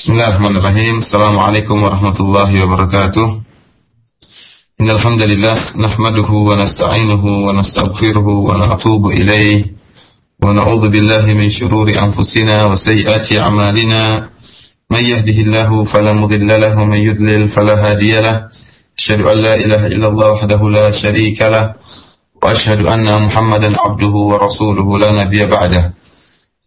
Bismillahirrahmanirrahim. Assalamualaikum warahmatullahi wabarakatuh. Innal hamdalillah nahmaduhu wa nasta'inuhu wa nastaghfiruhu wa natubu ilayh wa na'udzu billahi min shururi anfusina wa sayyiati a'malina. Man yahdihillahu fala mudilla lahu wa man yudlil fala hadiya lahu. Asyhadu an la ilaha illallah wahdahu la syarika lahu wa asyhadu anna Muhammadan abduhu wa rasuluhu la nabiyya ba'dahu.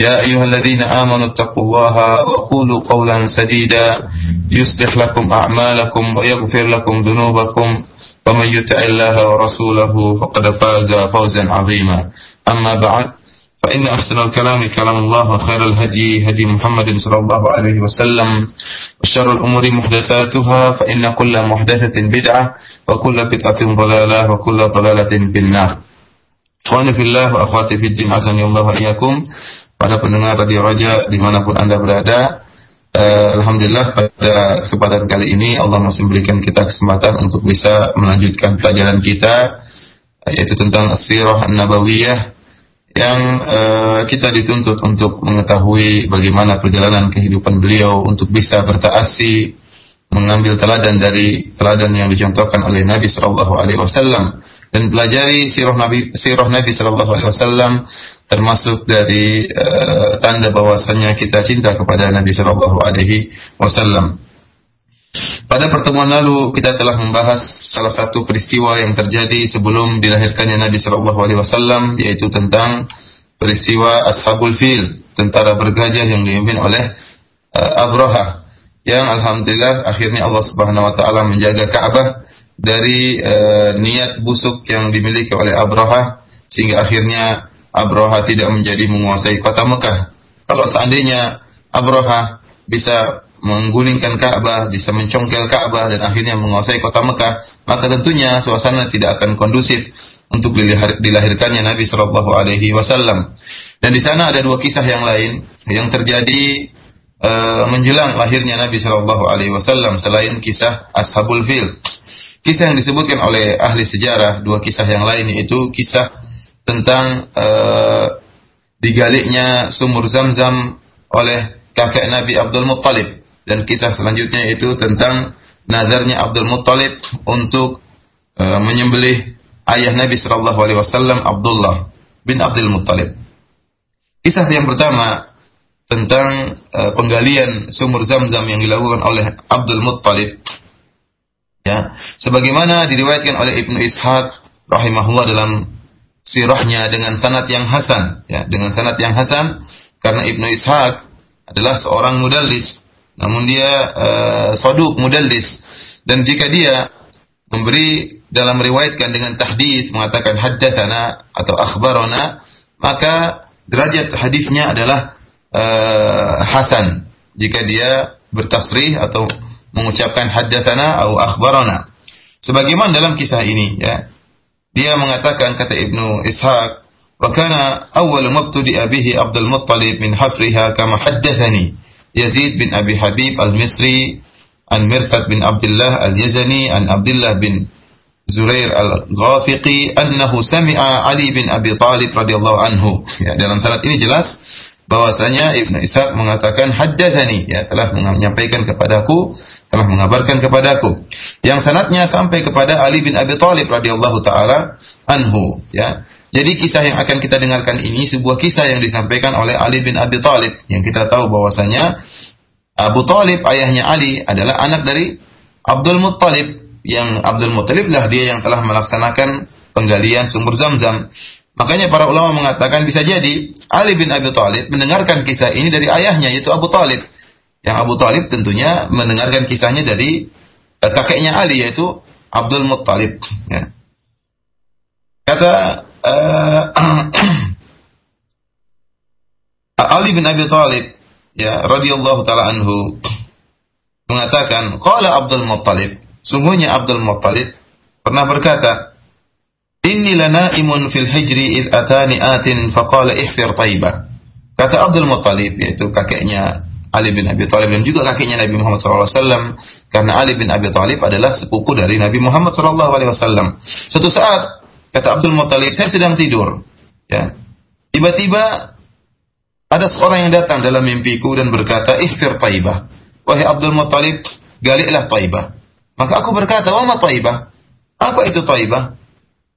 يا أيها الذين آمنوا اتقوا الله وقولوا قولا سديدا يصلح لكم أعمالكم ويغفر لكم ذنوبكم ومن يطع الله ورسوله فقد فاز فوزا عظيما. أما بعد فإن أحسن الكلام كلام الله وخير الهدي هدي محمد صلى الله عليه وسلم وشر الأمور محدثاتها فإن كل محدثة بدعة وكل بدعة ضلالة وكل ضلالة في النار. إخواني في الله وأخواتي في الدين عزني الله وإياكم. Para pendengar Radio Raja di mana pun Anda berada. Uh, Alhamdulillah pada kesempatan kali ini Allah masih memberikan kita kesempatan untuk bisa melanjutkan pelajaran kita yaitu tentang Sirah An-Nabawiyah yang uh, kita dituntut untuk mengetahui bagaimana perjalanan kehidupan beliau untuk bisa bertaasi mengambil teladan dari teladan yang dicontohkan oleh Nabi Shallallahu Alaihi Wasallam dan pelajari sirah Nabi sirah Nabi Shallallahu Alaihi Wasallam termasuk dari uh, tanda bahwasanya kita cinta kepada Nabi Shallallahu Alaihi Wasallam. Pada pertemuan lalu kita telah membahas salah satu peristiwa yang terjadi sebelum dilahirkannya Nabi Shallallahu Alaihi Wasallam, yaitu tentang peristiwa Ashabul Fil, tentara bergajah yang dipimpin oleh uh, Abraha, yang alhamdulillah akhirnya Allah Subhanahu Wa Taala menjaga Ka'bah dari uh, niat busuk yang dimiliki oleh Abraha, sehingga akhirnya Abroha tidak menjadi menguasai kota Mekah. Kalau seandainya Abroha bisa menggulingkan Ka'bah, bisa mencongkel Ka'bah dan akhirnya menguasai kota Mekah, maka tentunya suasana tidak akan kondusif untuk dilahirkannya Nabi Shallallahu Alaihi Wasallam. Dan di sana ada dua kisah yang lain yang terjadi uh, menjelang lahirnya Nabi Shallallahu Alaihi Wasallam selain kisah Ashabul Fil. Kisah yang disebutkan oleh ahli sejarah, dua kisah yang lain yaitu kisah tentang uh, digaliknya sumur Zam-Zam oleh kakek Nabi Abdul Muttalib dan kisah selanjutnya itu tentang nazarnya Abdul Muttalib untuk uh, menyembelih ayah Nabi Shallallahu Alaihi Wasallam Abdullah bin Abdul Muttalib. Kisah yang pertama tentang uh, penggalian sumur Zam-Zam yang dilakukan oleh Abdul Muttalib. Ya, sebagaimana diriwayatkan oleh Ibnu Ishaq rahimahullah dalam sirahnya dengan sanat yang hasan. Ya dengan sanat yang hasan karena Ibnu Ishaq adalah seorang mudallis. Namun dia uh, soduk mudallis. Dan jika dia memberi dalam riwayatkan dengan tahdits mengatakan haddatsana atau akhbarana maka derajat hadisnya adalah uh, hasan. Jika dia bertasrih atau mengucapkan haddatsana atau akhbarana sebagaimana dalam kisah ini ya dia mengatakan kata Ibnu Ishaq, "Wa kana awwal mabtudi bihi Abdul Muttalib min hafriha kama haddathani Yazid bin Abi Habib al-Misri an Mirthad bin Abdullah al-Yazani an Abdullah bin Zurair al-Ghafiqi annahu sami'a Ali bin Abi Talib radhiyallahu anhu." Ya, dalam sanad ini jelas bahwasanya Ibnu Ishaq mengatakan haddatsani ya telah menyampaikan kepadaku telah mengabarkan kepadaku yang sanatnya sampai kepada Ali bin Abi Thalib radhiyallahu taala anhu ya. Jadi kisah yang akan kita dengarkan ini sebuah kisah yang disampaikan oleh Ali bin Abi Thalib yang kita tahu bahwasanya Abu Thalib ayahnya Ali adalah anak dari Abdul Muttalib. Yang Abdul Muttalib lah dia yang telah melaksanakan penggalian sumber Zam-Zam. Makanya para ulama mengatakan bisa jadi Ali bin Abi Thalib mendengarkan kisah ini dari ayahnya yaitu Abu Thalib. Yang Abu Talib tentunya mendengarkan kisahnya dari uh, kakeknya Ali yaitu Abdul Muttalib. Ya. Kata uh, Ali bin Abi Thalib ya radhiyallahu taala anhu mengatakan qala Abdul Muttalib sungguhnya Abdul Muttalib pernah berkata Inni lanaimun fil hijri id atani atin faqala ihfir taibah. Kata Abdul Muttalib yaitu kakeknya Ali bin Abi Thalib dan juga kakeknya Nabi Muhammad SAW karena Ali bin Abi Thalib adalah sepupu dari Nabi Muhammad SAW. Suatu saat kata Abdul Muttalib saya sedang tidur. Ya. Tiba-tiba ada seorang yang datang dalam mimpiku dan berkata ihfir taibah. Wahai Abdul Muttalib galilah taibah. Maka aku berkata wa ma taibah? Apa itu taibah?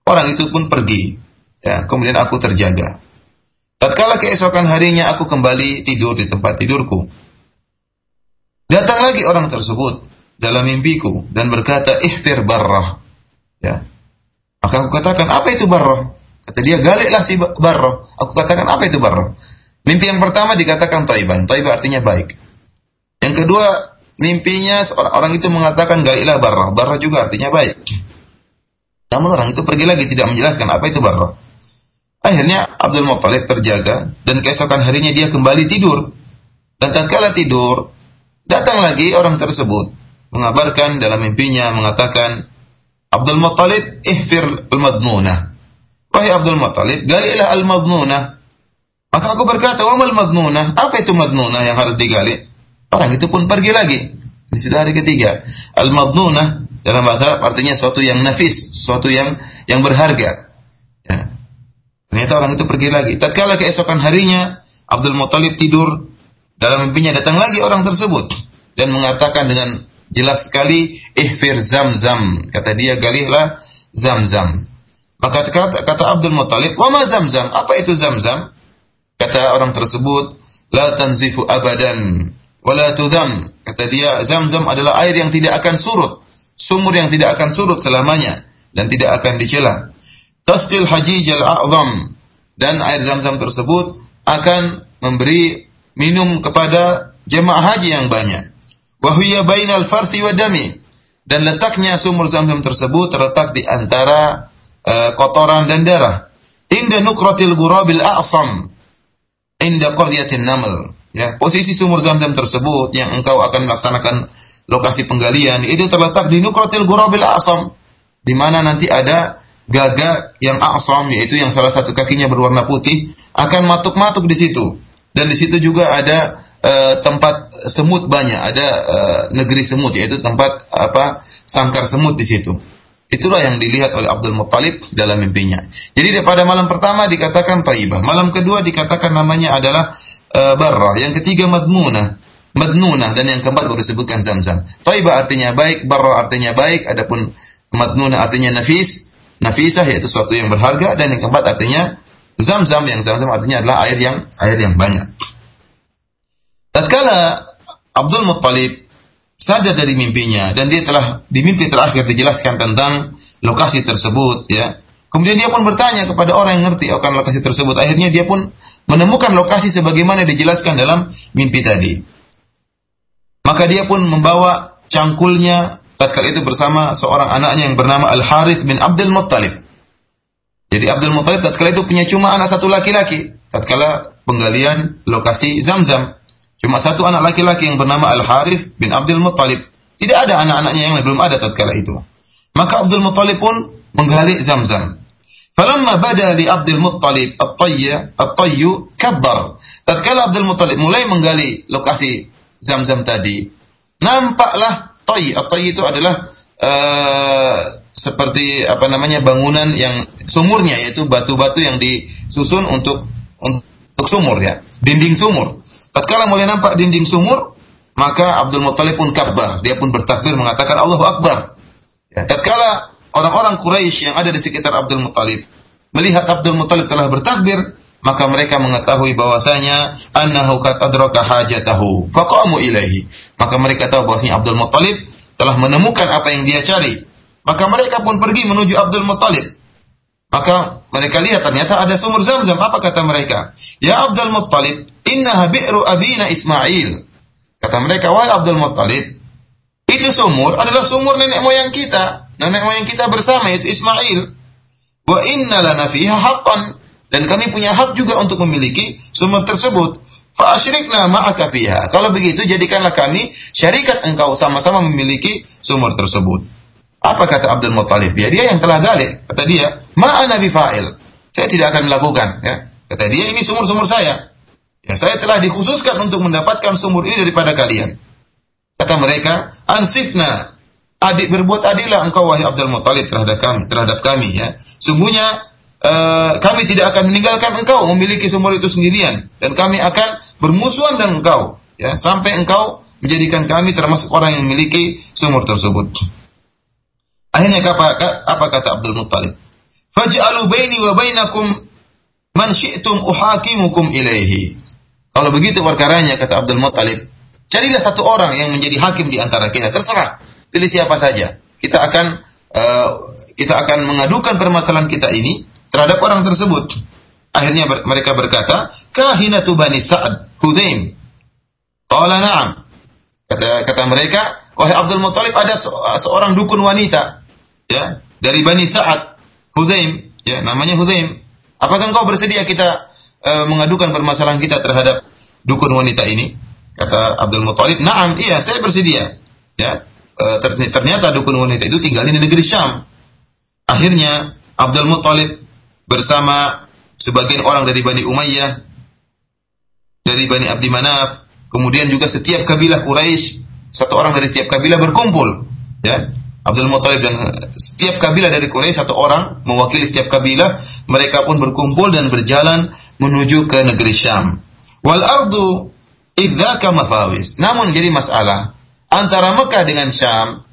Orang itu pun pergi. Ya kemudian aku terjaga. Tatkala keesokan harinya aku kembali tidur di tempat tidurku. Datang lagi orang tersebut dalam mimpiku dan berkata, "Ihfir barrah." Ya. Maka aku katakan, "Apa itu barrah?" Kata dia, "Galiklah si barrah." Aku katakan, "Apa itu barrah?" Mimpi yang pertama dikatakan taiban. Taibah artinya baik. Yang kedua, mimpinya seorang orang itu mengatakan galiklah barrah. Barrah juga artinya baik. Namun orang itu pergi lagi tidak menjelaskan apa itu barrah. Akhirnya Abdul Muttalib terjaga dan keesokan harinya dia kembali tidur. Dan tatkala tidur, datang lagi orang tersebut mengabarkan dalam mimpinya mengatakan Abdul Muttalib ihfir al-madnunah. Wahai Abdul Muttalib, galilah al-madnunah. Maka aku berkata, "Wa madnunah?" Apa itu madnunah yang harus digali? Orang itu pun pergi lagi. Ini sudah hari ketiga. Al-madnunah dalam bahasa Arab artinya sesuatu yang nafis, sesuatu yang yang berharga. Ya. Ternyata orang itu pergi lagi. Tatkala keesokan harinya, Abdul Muthalib tidur, dalam mimpinya datang lagi orang tersebut dan mengatakan dengan jelas sekali, "Ihfir zam-zam." Kata dia, "Galihlah zam-zam." Maka kata, kata Abdul Muthalib, "Wa ma zam-zam?" Apa itu zam-zam? Kata orang tersebut, "La tanzifu abadan wa la tudham." Kata dia, zam-zam adalah air yang tidak akan surut, sumur yang tidak akan surut selamanya dan tidak akan dicela tasqil hajijal a'zam dan air zam-zam tersebut akan memberi minum kepada jemaah haji yang banyak. Wahuya bainal farsi wa dami dan letaknya sumur zam-zam tersebut terletak di antara uh, kotoran dan darah. Inda nukratil gurabil a'sam inda qaryatin naml. Ya, posisi sumur zam-zam tersebut yang engkau akan melaksanakan lokasi penggalian itu terletak di nukratil gurabil a'sam di mana nanti ada gagak yang a'sam yaitu yang salah satu kakinya berwarna putih akan matuk-matuk di situ dan di situ juga ada uh, tempat semut banyak. Ada uh, negeri semut yaitu tempat apa sangkar semut di situ. Itulah yang dilihat oleh Abdul Muttalib dalam mimpinya. Jadi pada malam pertama dikatakan taibah malam kedua dikatakan namanya adalah uh, barrah yang ketiga madmunah. Madnunah dan yang keempat baru disebutkan zam-zam. Taibah artinya baik, barrah artinya baik, adapun madnunah artinya nafis, nafisah yaitu sesuatu yang berharga dan yang keempat artinya zam-zam yang zam-zam artinya adalah air yang air yang banyak. Tatkala Abdul Muttalib sadar dari mimpinya dan dia telah di mimpi terakhir dijelaskan tentang lokasi tersebut ya. Kemudian dia pun bertanya kepada orang yang ngerti akan lokasi tersebut. Akhirnya dia pun menemukan lokasi sebagaimana dijelaskan dalam mimpi tadi. Maka dia pun membawa cangkulnya tatkala itu bersama seorang anaknya yang bernama Al Harith bin Abdul Muttalib. Jadi Abdul Muttalib tatkala itu punya cuma anak satu laki-laki. Tatkala penggalian lokasi Zamzam, cuma satu anak laki-laki yang bernama Al Harith bin Abdul Muttalib. Tidak ada anak-anaknya yang belum ada tatkala itu. Maka Abdul Muttalib pun menggali Zamzam. Falamma bada li Abdul Muttalib at-tayy at-tayyu kabbar. Tatkala Abdul Muttalib mulai menggali lokasi Zamzam tadi, nampaklah toy atau itu adalah uh, seperti apa namanya bangunan yang sumurnya yaitu batu-batu yang disusun untuk untuk sumur ya. Dinding sumur. Tatkala mulai nampak dinding sumur maka Abdul Muthalib pun kabar dia pun bertakbir mengatakan Allahu Akbar. Ya tatkala orang-orang Quraisy yang ada di sekitar Abdul Muthalib melihat Abdul Muthalib telah bertakbir maka mereka mengetahui bahwasanya annahu qad adraka hajatahu faqamu ilaihi maka mereka tahu bahwasanya Abdul Muttalib telah menemukan apa yang dia cari maka mereka pun pergi menuju Abdul Muttalib. Maka mereka lihat ternyata ada sumur Zam-Zam. Apa kata mereka? Ya Abdul Muttalib innaha bi'ru abina Ismail. Kata mereka wahai Abdul Muttalib itu sumur adalah sumur nenek moyang kita. Nenek moyang kita bersama yaitu Ismail. Wa inna lana fiha haqqan. Dan kami punya hak juga untuk memiliki sumur tersebut. Fa'asyrikna ma'aka fiha. Kalau begitu jadikanlah kami syarikat engkau sama-sama memiliki sumur tersebut. Apa kata Abdul Muttalib? Ya dia yang telah gali. Kata dia, Ma ana bifa'il. Saya tidak akan melakukan, ya. Kata dia, ini sumur-sumur saya. Ya, saya telah dikhususkan untuk mendapatkan sumur ini daripada kalian. Kata mereka, ansifna. Adik berbuat adilah engkau wahai Abdul Muttalib terhadap kami, terhadap kami ya. Sungguhnya uh, kami tidak akan meninggalkan engkau memiliki sumur itu sendirian dan kami akan bermusuhan dengan engkau ya sampai engkau menjadikan kami termasuk orang yang memiliki sumur tersebut. Akhirnya apa, apa kata Abdul Muttalib? Faj'alu baini wa bainakum man syi'tum uhakimukum ilaihi. Kalau begitu perkaranya kata Abdul Muttalib, carilah satu orang yang menjadi hakim di antara kita, terserah. Pilih siapa saja. Kita akan uh, kita akan mengadukan permasalahan kita ini terhadap orang tersebut. Akhirnya ber, mereka berkata, "Kahinatu Bani Sa'ad, Hudaim." Qala na'am. Kata kata mereka, "Wahai Abdul Muthalib, ada se seorang dukun wanita ya, dari Bani Sa'ad, Hudaim, ya, namanya Hudaim. Apakah engkau bersedia kita uh, mengadukan permasalahan kita terhadap dukun wanita ini?" Kata Abdul Muthalib, "Na'am, iya, saya bersedia." Ya, uh, ternyata dukun wanita itu tinggal di negeri Syam. Akhirnya Abdul Muthalib bersama sebagian orang dari Bani Umayyah, dari Bani Abdi Manaf, kemudian juga setiap kabilah Quraisy, satu orang dari setiap kabilah berkumpul, ya. Abdul Muthalib dan setiap kabilah dari Quraisy satu orang mewakili setiap kabilah, mereka pun berkumpul dan berjalan menuju ke negeri Syam. Wal ardu idzaka mafawis. Namun jadi masalah antara Mekah dengan Syam,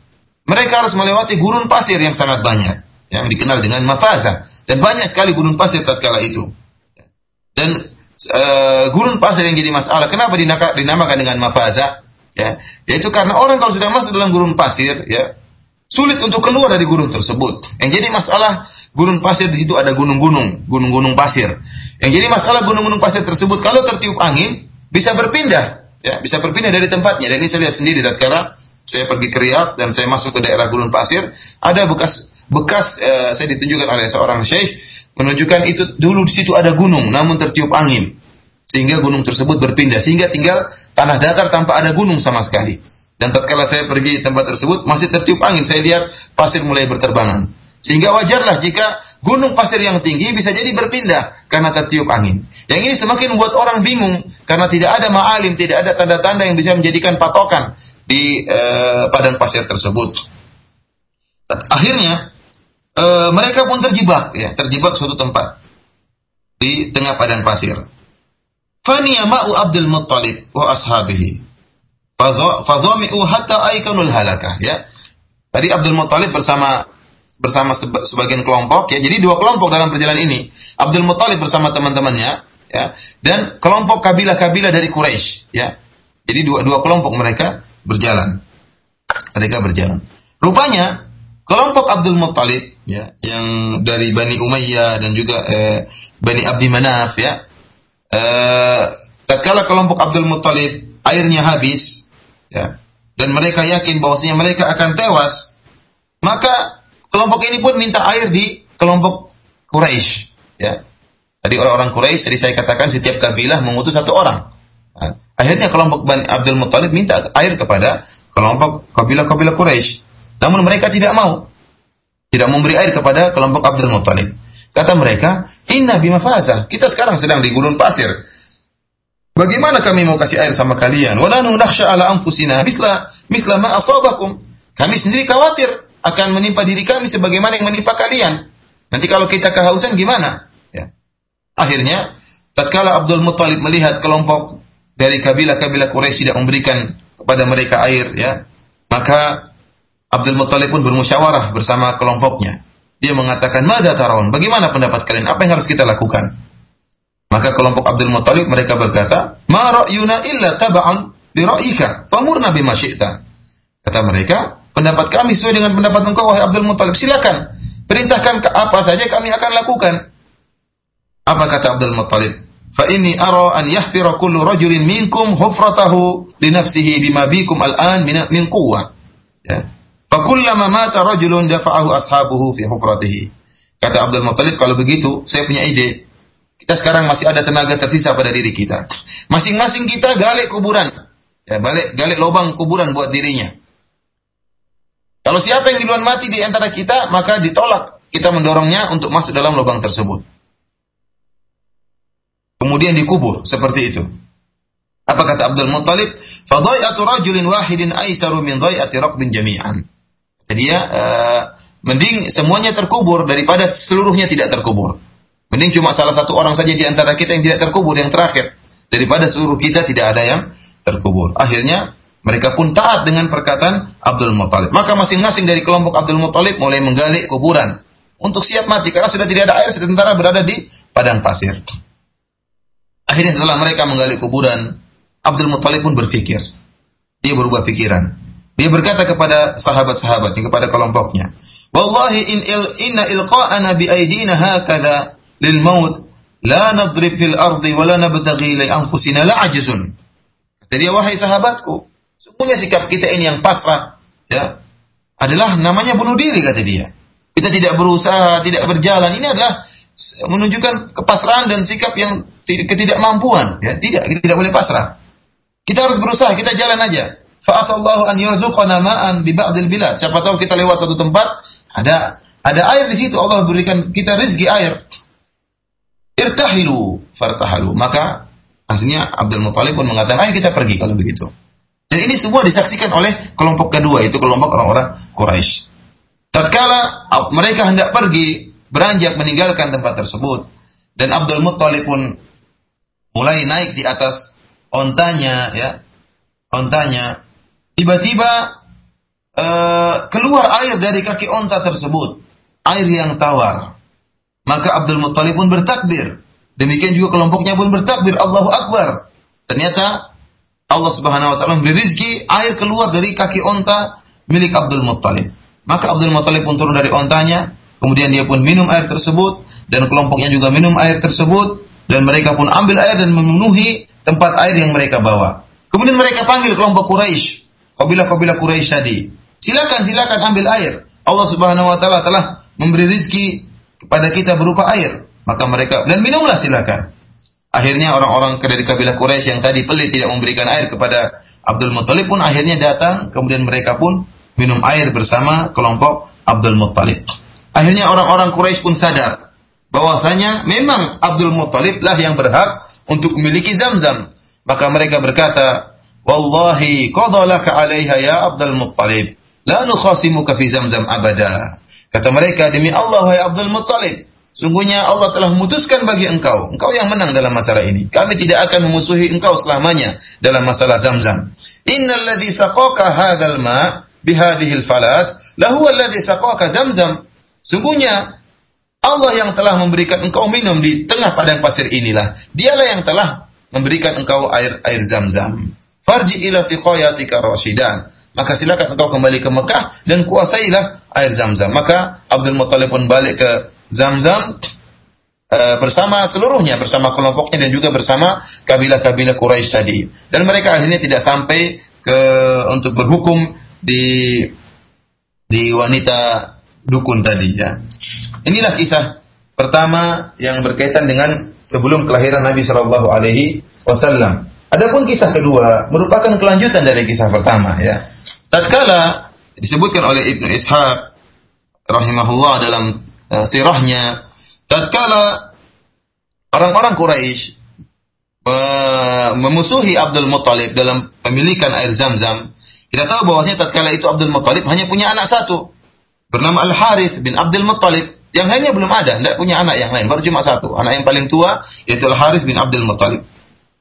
mereka harus melewati gurun pasir yang sangat banyak yang dikenal dengan mafaza dan banyak sekali gurun pasir tatkala itu. Dan e, gurun pasir yang jadi masalah, kenapa dinamakan dengan mafaza? Ya, yaitu karena orang kalau sudah masuk dalam gurun pasir, ya sulit untuk keluar dari gurun tersebut. Yang jadi masalah gurun pasir di situ ada gunung-gunung, gunung-gunung pasir. Yang jadi masalah gunung-gunung pasir tersebut kalau tertiup angin bisa berpindah, ya bisa berpindah dari tempatnya. Dan ini saya lihat sendiri tatkala saya pergi ke Riyadh dan saya masuk ke daerah gurun pasir, ada bekas bekas uh, saya ditunjukkan oleh seorang syekh menunjukkan itu dulu di situ ada gunung namun tertiup angin sehingga gunung tersebut berpindah sehingga tinggal tanah datar tanpa ada gunung sama sekali dan tatkala saya pergi tempat tersebut masih tertiup angin saya lihat pasir mulai berterbangan sehingga wajarlah jika gunung pasir yang tinggi bisa jadi berpindah karena tertiup angin yang ini semakin membuat orang bingung karena tidak ada ma'alim tidak ada tanda-tanda yang bisa menjadikan patokan di eh, padang pasir tersebut akhirnya e, mereka pun terjebak ya, terjebak suatu tempat di tengah padang pasir. Faniya ma'u Abdul Muttalib wa ashabihi. Fadhami'u hatta aikanul halakah ya. Tadi Abdul Muttalib bersama bersama sebagian kelompok ya. Jadi dua kelompok dalam perjalanan ini. Abdul Muttalib bersama teman-temannya ya dan kelompok kabilah-kabilah dari Quraisy ya. Jadi dua dua kelompok mereka berjalan. Mereka berjalan. Rupanya kelompok Abdul Muttalib ya yang dari Bani Umayyah dan juga eh, Bani Abdi Manaf ya eh, tatkala kelompok Abdul Muttalib airnya habis ya dan mereka yakin bahwasanya mereka akan tewas maka kelompok ini pun minta air di kelompok Quraisy ya tadi orang-orang Quraisy tadi saya katakan setiap kabilah mengutus satu orang nah, akhirnya kelompok Bani Abdul Muttalib minta air kepada kelompok kabilah-kabilah Quraisy namun mereka tidak mau tidak memberi air kepada kelompok Abdul Muttalib. Kata mereka, Inna bimafaza. Kita sekarang sedang di gurun pasir. Bagaimana kami mau kasih air sama kalian? Wa nanu nakhsha ala anfusina misla misla ma asabakum. Kami sendiri khawatir akan menimpa diri kami sebagaimana yang menimpa kalian. Nanti kalau kita kehausan gimana? Ya. Akhirnya, tatkala Abdul Muttalib melihat kelompok dari kabilah-kabilah Quraisy tidak memberikan kepada mereka air, ya, maka Abdul Muttalib pun bermusyawarah bersama kelompoknya. Dia mengatakan, "Mada tarawun? Bagaimana pendapat kalian? Apa yang harus kita lakukan?" Maka kelompok Abdul Muttalib mereka berkata, "Ma ra'yuna illa taba'an li ra'yika, famurna bima syi'ta." Kata mereka, pendapat kami sesuai dengan pendapat engkau wahai Abdul Muttalib. Silakan, perintahkan apa saja kami akan lakukan. Apa kata Abdul Muttalib? Fa inni ara an yahfira kullu rajulin minkum hufratahu li nafsihi bima bikum al-an min min quwwah. Ya. Fakullama mata rajulun dafa'ahu ashabuhu fi hufratihi. Kata Abdul Muttalib, kalau begitu saya punya ide. Kita sekarang masih ada tenaga tersisa pada diri kita. Masing-masing kita gali kuburan. Ya, balik gali lubang kuburan buat dirinya. Kalau siapa yang duluan mati di antara kita, maka ditolak kita mendorongnya untuk masuk dalam lubang tersebut. Kemudian dikubur seperti itu. Apa kata Abdul Muttalib? Fadai'atu rajulin wahidin aisaru min dhai'ati raqbin jami'an. Jadi ya, uh, mending semuanya terkubur daripada seluruhnya tidak terkubur. Mending cuma salah satu orang saja di antara kita yang tidak terkubur yang terakhir daripada seluruh kita tidak ada yang terkubur. Akhirnya mereka pun taat dengan perkataan Abdul Muttalib. Maka masing-masing dari kelompok Abdul Muttalib mulai menggali kuburan untuk siap mati karena sudah tidak ada air sementara berada di padang pasir. Akhirnya setelah mereka menggali kuburan, Abdul Muttalib pun berpikir. Dia berubah pikiran. Dia berkata kepada sahabat-sahabatnya, kepada kelompoknya, Wallahi in il, inna ilqa'ana bi aidina hakadha lil maut la nadrib fil ardi wa la nabtaghi li anfusina la ajizun. Kata dia, wahai sahabatku, semuanya sikap kita ini yang pasrah, ya, adalah namanya bunuh diri kata dia. Kita tidak berusaha, tidak berjalan. Ini adalah menunjukkan kepasrahan dan sikap yang ketidakmampuan. Ya, tidak, kita tidak boleh pasrah. Kita harus berusaha, kita jalan aja. Fa'asallahu an yarzuqana ma'an bi ba'dil bilad. Siapa tahu kita lewat suatu tempat, ada ada air di situ. Allah berikan kita rezeki air. Irtahilu fartahalu. Maka akhirnya Abdul Muthalib pun mengatakan, "Ayo kita pergi kalau begitu." Dan ini semua disaksikan oleh kelompok kedua, itu kelompok orang-orang Quraisy. Tatkala mereka hendak pergi, beranjak meninggalkan tempat tersebut, dan Abdul Muthalib pun mulai naik di atas ontanya, ya, ontanya Tiba-tiba uh, keluar air dari kaki onta tersebut, air yang tawar. Maka Abdul Muttalib pun bertakbir. Demikian juga kelompoknya pun bertakbir, Allahu Akbar. Ternyata Allah Subhanahu wa taala memberi rizki air keluar dari kaki onta milik Abdul Muttalib. Maka Abdul Muttalib pun turun dari ontanya, kemudian dia pun minum air tersebut dan kelompoknya juga minum air tersebut dan mereka pun ambil air dan memenuhi tempat air yang mereka bawa. Kemudian mereka panggil kelompok Quraisy kabilah-kabilah Quraisy tadi. Silakan, silakan ambil air. Allah Subhanahu wa taala telah memberi rizki kepada kita berupa air. Maka mereka dan minumlah silakan. Akhirnya orang-orang dari kabilah Quraisy yang tadi pelit tidak memberikan air kepada Abdul Muttalib pun akhirnya datang, kemudian mereka pun minum air bersama kelompok Abdul Muttalib. Akhirnya orang-orang Quraisy pun sadar bahwasanya memang Abdul Muttalib lah yang berhak untuk memiliki Zam-Zam. Maka mereka berkata, Wallahi qadalaka 'alaiha ya Abdul Muttalib. La nukhasimuka fi Zamzam abada. Kata mereka, demi Allah ya Abdul Muttalib, sungguhnya Allah telah memutuskan bagi engkau. Engkau yang menang dalam masalah ini. Kami tidak akan memusuhi engkau selamanya dalam masalah Zamzam. Innal ladzi saqaka hadzal ma bihadhihi al-falat lahu alladzi saqaka Zamzam. Sungguhnya Allah yang telah memberikan engkau minum di tengah padang pasir inilah. Dialah yang telah memberikan engkau air air Zamzam. Farji ila siqayatika rasyidan. Maka silakan engkau kembali ke Mekah dan kuasailah air Zam-Zam. Maka Abdul Muttalib pun balik ke Zam-Zam uh, bersama seluruhnya, bersama kelompoknya dan juga bersama kabilah-kabilah Quraisy tadi. Dan mereka akhirnya tidak sampai ke untuk berhukum di di wanita dukun tadi ya. Inilah kisah pertama yang berkaitan dengan sebelum kelahiran Nabi Shallallahu Alaihi Wasallam. Adapun kisah kedua merupakan kelanjutan dari kisah pertama ya. Tatkala disebutkan oleh Ibnu Ishaq rahimahullah dalam uh, sirahnya tatkala orang-orang Quraisy uh, memusuhi Abdul Muthalib dalam pemilikan air Zam-Zam, kita tahu bahwasanya tatkala itu Abdul Muthalib hanya punya anak satu bernama Al Harith bin Abdul Muthalib. Yang lainnya belum ada, tidak punya anak yang lain, baru cuma satu. Anak yang paling tua yaitu Al Harith bin Abdul Muthalib.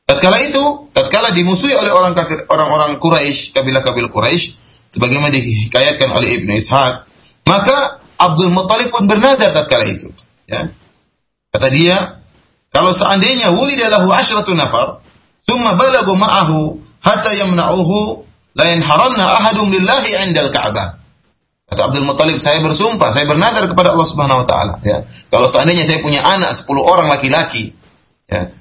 Tatkala itu, tatkala dimusuhi oleh orang kafir, orang-orang Quraisy, kabilah-kabilah Quraisy, sebagaimana dihikayatkan oleh Ibnu Ishaq, maka Abdul Muttalib pun bernazar tatkala itu. Ya. Kata dia, kalau seandainya wulidalahu asyratu nafar, thumma balagu ma'ahu hatta yamna'uhu la yanharanna ahadum lillahi 'indal Ka'bah. Kata Abdul Muttalib, saya bersumpah, saya bernazar kepada Allah Subhanahu wa taala, ya. Kalau seandainya saya punya anak 10 orang laki-laki, ya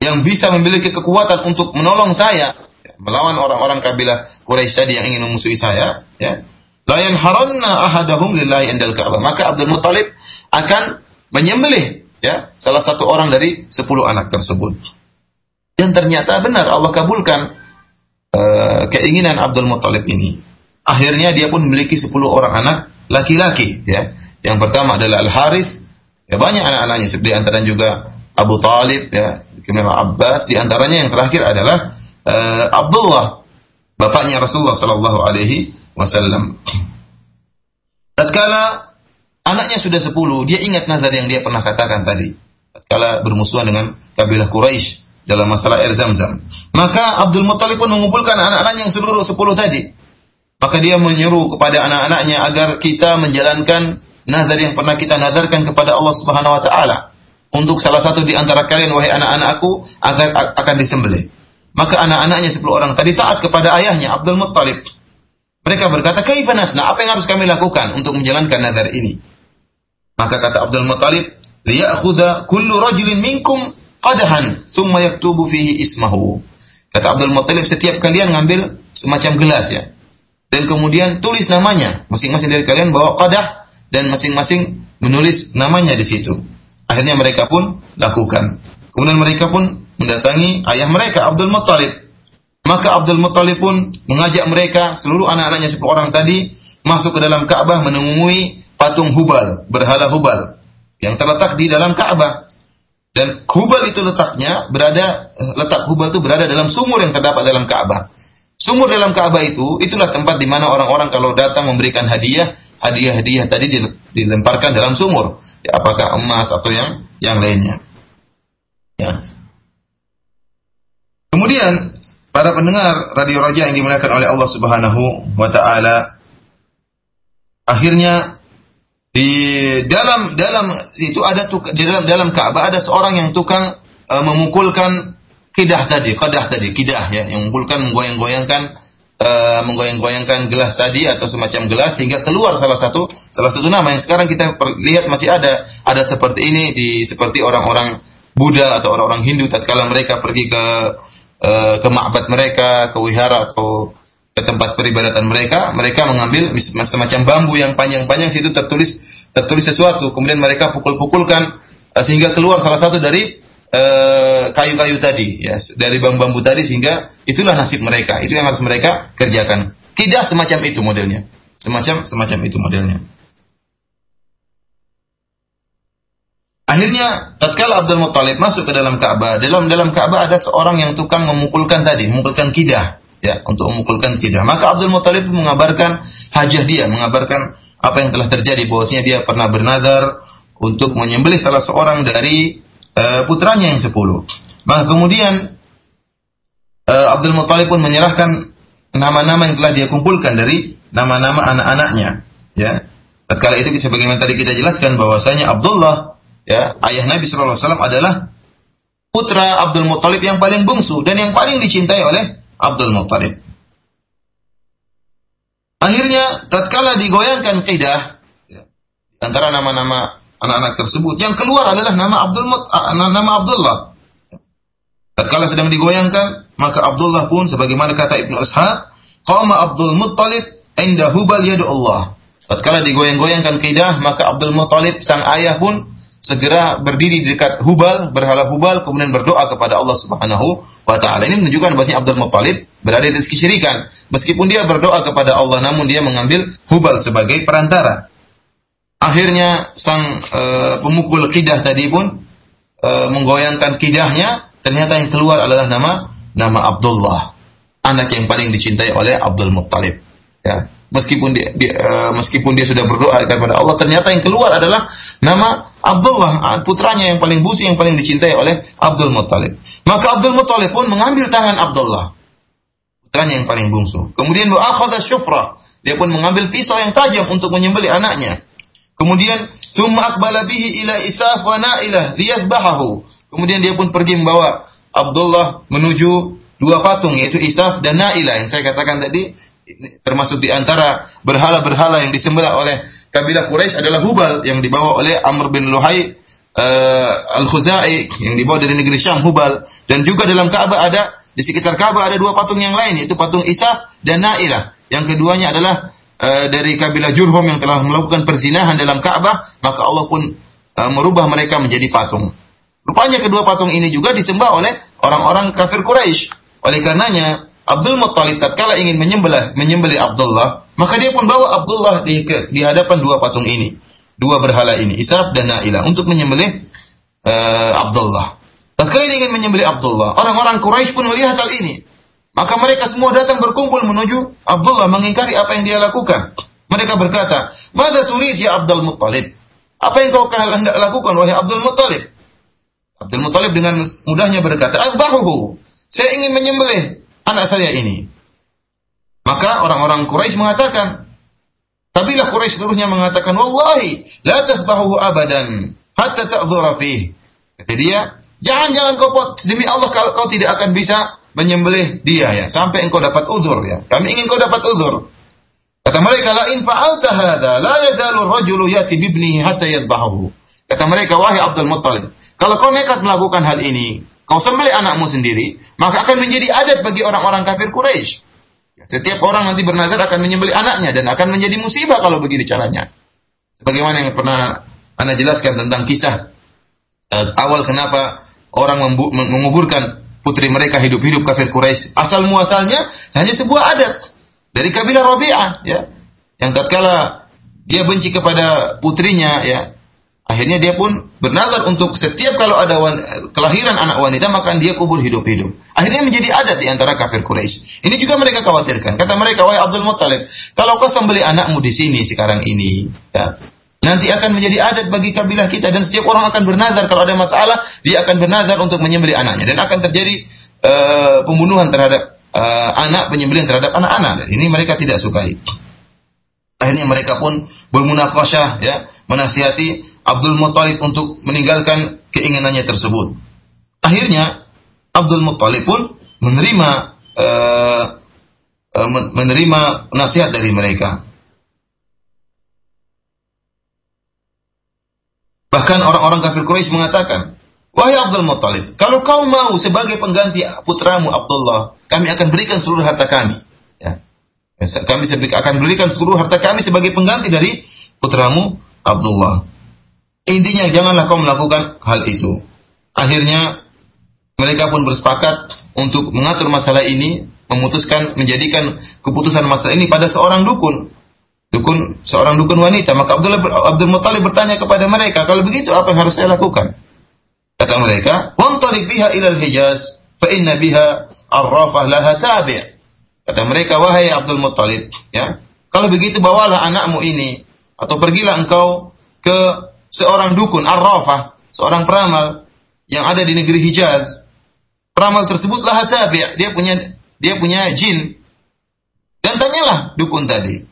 yang bisa memiliki kekuatan untuk menolong saya melawan orang-orang kabilah Quraisy tadi yang ingin memusuhi saya, ya. La yanharanna ahadahum lillahi indal Ka'bah. Maka Abdul Muthalib akan menyembelih ya salah satu orang dari sepuluh anak tersebut. Dan ternyata benar Allah kabulkan uh, keinginan Abdul Muthalib ini. Akhirnya dia pun memiliki sepuluh orang anak laki-laki ya. Yang pertama adalah Al Harith, ya banyak anak-anaknya di antara juga Abu Talib, ya kemudian Abbas, di antaranya yang terakhir adalah uh, Abdullah, bapaknya Rasulullah Sallallahu Alaihi Wasallam. Tatkala anaknya sudah sepuluh, dia ingat nazar yang dia pernah katakan tadi. Tatkala bermusuhan dengan kabilah Quraisy dalam masalah air zam-zam. Maka Abdul Muttalib pun mengumpulkan anak-anaknya yang seluruh sepuluh tadi. Maka dia menyuruh kepada anak-anaknya agar kita menjalankan nazar yang pernah kita nadarkan kepada Allah Subhanahu wa taala. Untuk salah satu di antara kalian wahai anak-anakku agar akan disembelih. Maka anak-anaknya sepuluh orang tadi taat kepada ayahnya Abdul Muttalib. Mereka berkata, "Kaifa nasna? Apa yang harus kami lakukan untuk menjalankan nazar ini?" Maka kata Abdul Muttalib, "Liya'khudha kullu rajulin minkum qadahan, thumma yaktubu fihi ismahu." Kata Abdul Muttalib, setiap kalian ngambil semacam gelas ya dan kemudian tulis namanya. Masing-masing dari kalian bawa qadah dan masing-masing menulis namanya di situ. Akhirnya mereka pun lakukan. Kemudian mereka pun mendatangi ayah mereka Abdul Muttalib. Maka Abdul Muttalib pun mengajak mereka seluruh anak-anaknya sepuluh orang tadi masuk ke dalam Ka'bah menemui patung Hubal, berhala Hubal yang terletak di dalam Ka'bah. Dan Hubal itu letaknya berada letak Hubal itu berada dalam sumur yang terdapat dalam Ka'bah. Sumur dalam Ka'bah itu, itulah tempat di mana orang-orang kalau datang memberikan hadiah, hadiah-hadiah tadi dilemparkan dalam sumur. Ya, apakah emas atau yang yang lainnya. Ya. Kemudian para pendengar radio Raja yang dimuliakan oleh Allah Subhanahu wa taala akhirnya di dalam dalam itu ada di dalam dalam Ka'bah ada seorang yang tukang uh, memukulkan kidah tadi, kadah tadi, kidah ya, yang mengumpulkan menggoyang-goyangkan uh, menggoyang-goyangkan gelas tadi atau semacam gelas sehingga keluar salah satu salah satu nama yang sekarang kita lihat masih ada ada seperti ini di seperti orang-orang Buddha atau orang-orang Hindu tatkala mereka pergi ke uh, ke ma'bad mereka, ke wihara atau ke tempat peribadatan mereka, mereka mengambil semacam bambu yang panjang-panjang situ tertulis tertulis sesuatu, kemudian mereka pukul-pukulkan uh, sehingga keluar salah satu dari Eh, kayu-kayu tadi ya dari bambu-bambu tadi sehingga itulah nasib mereka. Itu yang harus mereka kerjakan. Tidak semacam itu modelnya. Semacam semacam itu modelnya Akhirnya tatkala Abdul Muthalib masuk ke dalam Ka'bah, dalam dalam Ka'bah ada seorang yang tukang memukulkan tadi, memukulkan kidah, ya, untuk memukulkan kidah. Maka Abdul Muthalib mengabarkan hajah dia, mengabarkan apa yang telah terjadi bahwasanya dia pernah bernazar untuk menyembelih salah seorang dari uh, putranya yang sepuluh. Maka kemudian uh, Abdul Muthalib pun menyerahkan nama-nama yang telah dia kumpulkan dari nama-nama anak-anaknya. Ya, tatkala itu sebagaimana tadi kita jelaskan bahwasanya Abdullah, ya ayah Nabi Shallallahu Alaihi Wasallam adalah putra Abdul Muthalib yang paling bungsu dan yang paling dicintai oleh Abdul Muthalib. Akhirnya tatkala digoyangkan qidah ya, antara nama-nama anak-anak tersebut. Yang keluar adalah nama Abdul Mut, nama Abdullah. Tatkala sedang digoyangkan, maka Abdullah pun sebagaimana kata Ibnu Ishaq, qama Abdul Muttalib inda Hubal yadu Allah. Tatkala digoyang-goyangkan kaidah, maka Abdul Muttalib sang ayah pun segera berdiri di dekat Hubal, berhala Hubal, kemudian berdoa kepada Allah Subhanahu wa taala. Ini menunjukkan bahwa Abdul Muttalib berada di kesyirikan. Meskipun dia berdoa kepada Allah, namun dia mengambil Hubal sebagai perantara. Akhirnya sang e, pemukul kidah tadi pun e, menggoyangkan kidahnya, ternyata yang keluar adalah nama nama Abdullah, anak yang paling dicintai oleh Abdul Muttalib. Ya, meskipun dia, dia e, meskipun dia sudah berdoa kepada Allah, ternyata yang keluar adalah nama Abdullah, putranya yang paling busi, yang paling dicintai oleh Abdul Muttalib. Maka Abdul Muttalib pun mengambil tangan Abdullah, putranya yang paling bungsu. Kemudian akhadha syufrah, dia pun mengambil pisau yang tajam untuk menyembelih anaknya. Kemudian summa aqbala bihi ila Isaf wa Na'ilah liyadhbahahu. Kemudian dia pun pergi membawa Abdullah menuju dua patung yaitu Isaf dan Na'ilah yang saya katakan tadi termasuk di antara berhala-berhala yang disembelih oleh kabilah Quraisy adalah Hubal yang dibawa oleh Amr bin Luhai uh, Al-Khuzai yang dibawa dari negeri Syam Hubal dan juga dalam Ka'bah ada di sekitar Ka'bah ada dua patung yang lain yaitu patung Isaf dan Na'ilah. Yang keduanya adalah Eh, dari kabilah Jurhum yang telah melakukan perzinahan dalam Ka'bah, maka Allah pun uh, merubah mereka menjadi patung. Rupanya kedua patung ini juga disembah oleh orang-orang kafir Quraisy. Oleh karenanya, Abdul Muttalib tatkala ingin menyembelih menyembelih Abdullah, maka dia pun bawa Abdullah di, ke, di hadapan dua patung ini. dua berhala ini, Isaf dan Nailah untuk menyembelih uh, Abdullah. Tatkala dia ingin menyembelih Abdullah, orang-orang Quraisy pun melihat hal ini. Maka mereka semua datang berkumpul menuju Abdullah mengingkari apa yang dia lakukan. Mereka berkata, "Mada turid ya Abdul Muttalib?" Apa yang kau hendak lakukan wahai Abdul Muttalib? Abdul Muttalib dengan mudahnya berkata, "Azbahuhu." Saya ingin menyembelih anak saya ini. Maka orang-orang Quraisy mengatakan, Kabilah Quraisy seluruhnya mengatakan, "Wallahi, la tasbahuhu abadan hatta ta'dhura fih." Kata dia, "Jangan-jangan kau demi Allah kalau kau tidak akan bisa menyembelih dia ya, sampai engkau dapat uzur ya. Kami ingin kau dapat uzur." Kata mereka, "La in fa'alta hadza, la yazalu ar-rajulu yati bibnihi hatta yadhbahu." Kata mereka, "Wahai Abdul Muttalib, kalau kau nekat melakukan hal ini, kau sembelih anakmu sendiri, maka akan menjadi adat bagi orang-orang kafir Quraisy." Setiap orang nanti bernazar akan menyembelih anaknya dan akan menjadi musibah kalau begini caranya. Sebagaimana yang pernah Anda jelaskan tentang kisah uh, awal kenapa orang menguburkan putri mereka hidup-hidup kafir Quraisy. Asal muasalnya hanya sebuah adat dari kabilah Rabi'ah ya. Yang tatkala dia benci kepada putrinya ya, Akhirnya dia pun bernazar untuk setiap kalau ada kelahiran anak wanita maka dia kubur hidup-hidup. Akhirnya menjadi adat di antara kafir Quraisy. Ini juga mereka khawatirkan. Kata mereka, wahai Abdul Muttalib, kalau kau sembeli anakmu di sini sekarang ini, ya, nanti akan menjadi adat bagi kabilah kita dan setiap orang akan bernazar kalau ada masalah dia akan bernazar untuk menyembeli anaknya dan akan terjadi uh, pembunuhan terhadap uh, anak penyembelihan terhadap anak-anak ini mereka tidak sukai. Akhirnya mereka pun bermunakashah ya, menasihati Abdul Muttalib untuk meninggalkan keinginannya tersebut. Akhirnya Abdul Muttalib pun menerima uh, uh, menerima nasihat dari mereka. Bahkan orang-orang kafir Quraisy mengatakan, Wahai Abdul Muttalib, kalau kau mau sebagai pengganti putramu Abdullah, kami akan berikan seluruh harta kami. Ya. Kami akan berikan seluruh harta kami sebagai pengganti dari putramu Abdullah. Intinya janganlah kau melakukan hal itu. Akhirnya mereka pun bersepakat untuk mengatur masalah ini, memutuskan menjadikan keputusan masalah ini pada seorang dukun. Dukun seorang dukun wanita. Maka Abdullah Abdul Muttalib bertanya kepada mereka, kalau begitu apa yang harus saya lakukan? Kata mereka, "Wantaliq biha ila al-Hijaz, fa inna biha arrafah laha tabi'." Kata mereka, "Wahai Abdul Muttalib, ya, kalau begitu bawalah anakmu ini atau pergilah engkau ke seorang dukun Ar-Rafah, seorang peramal yang ada di negeri Hijaz. Peramal tersebut lah tabi', dia punya dia punya jin. Dan tanyalah dukun tadi.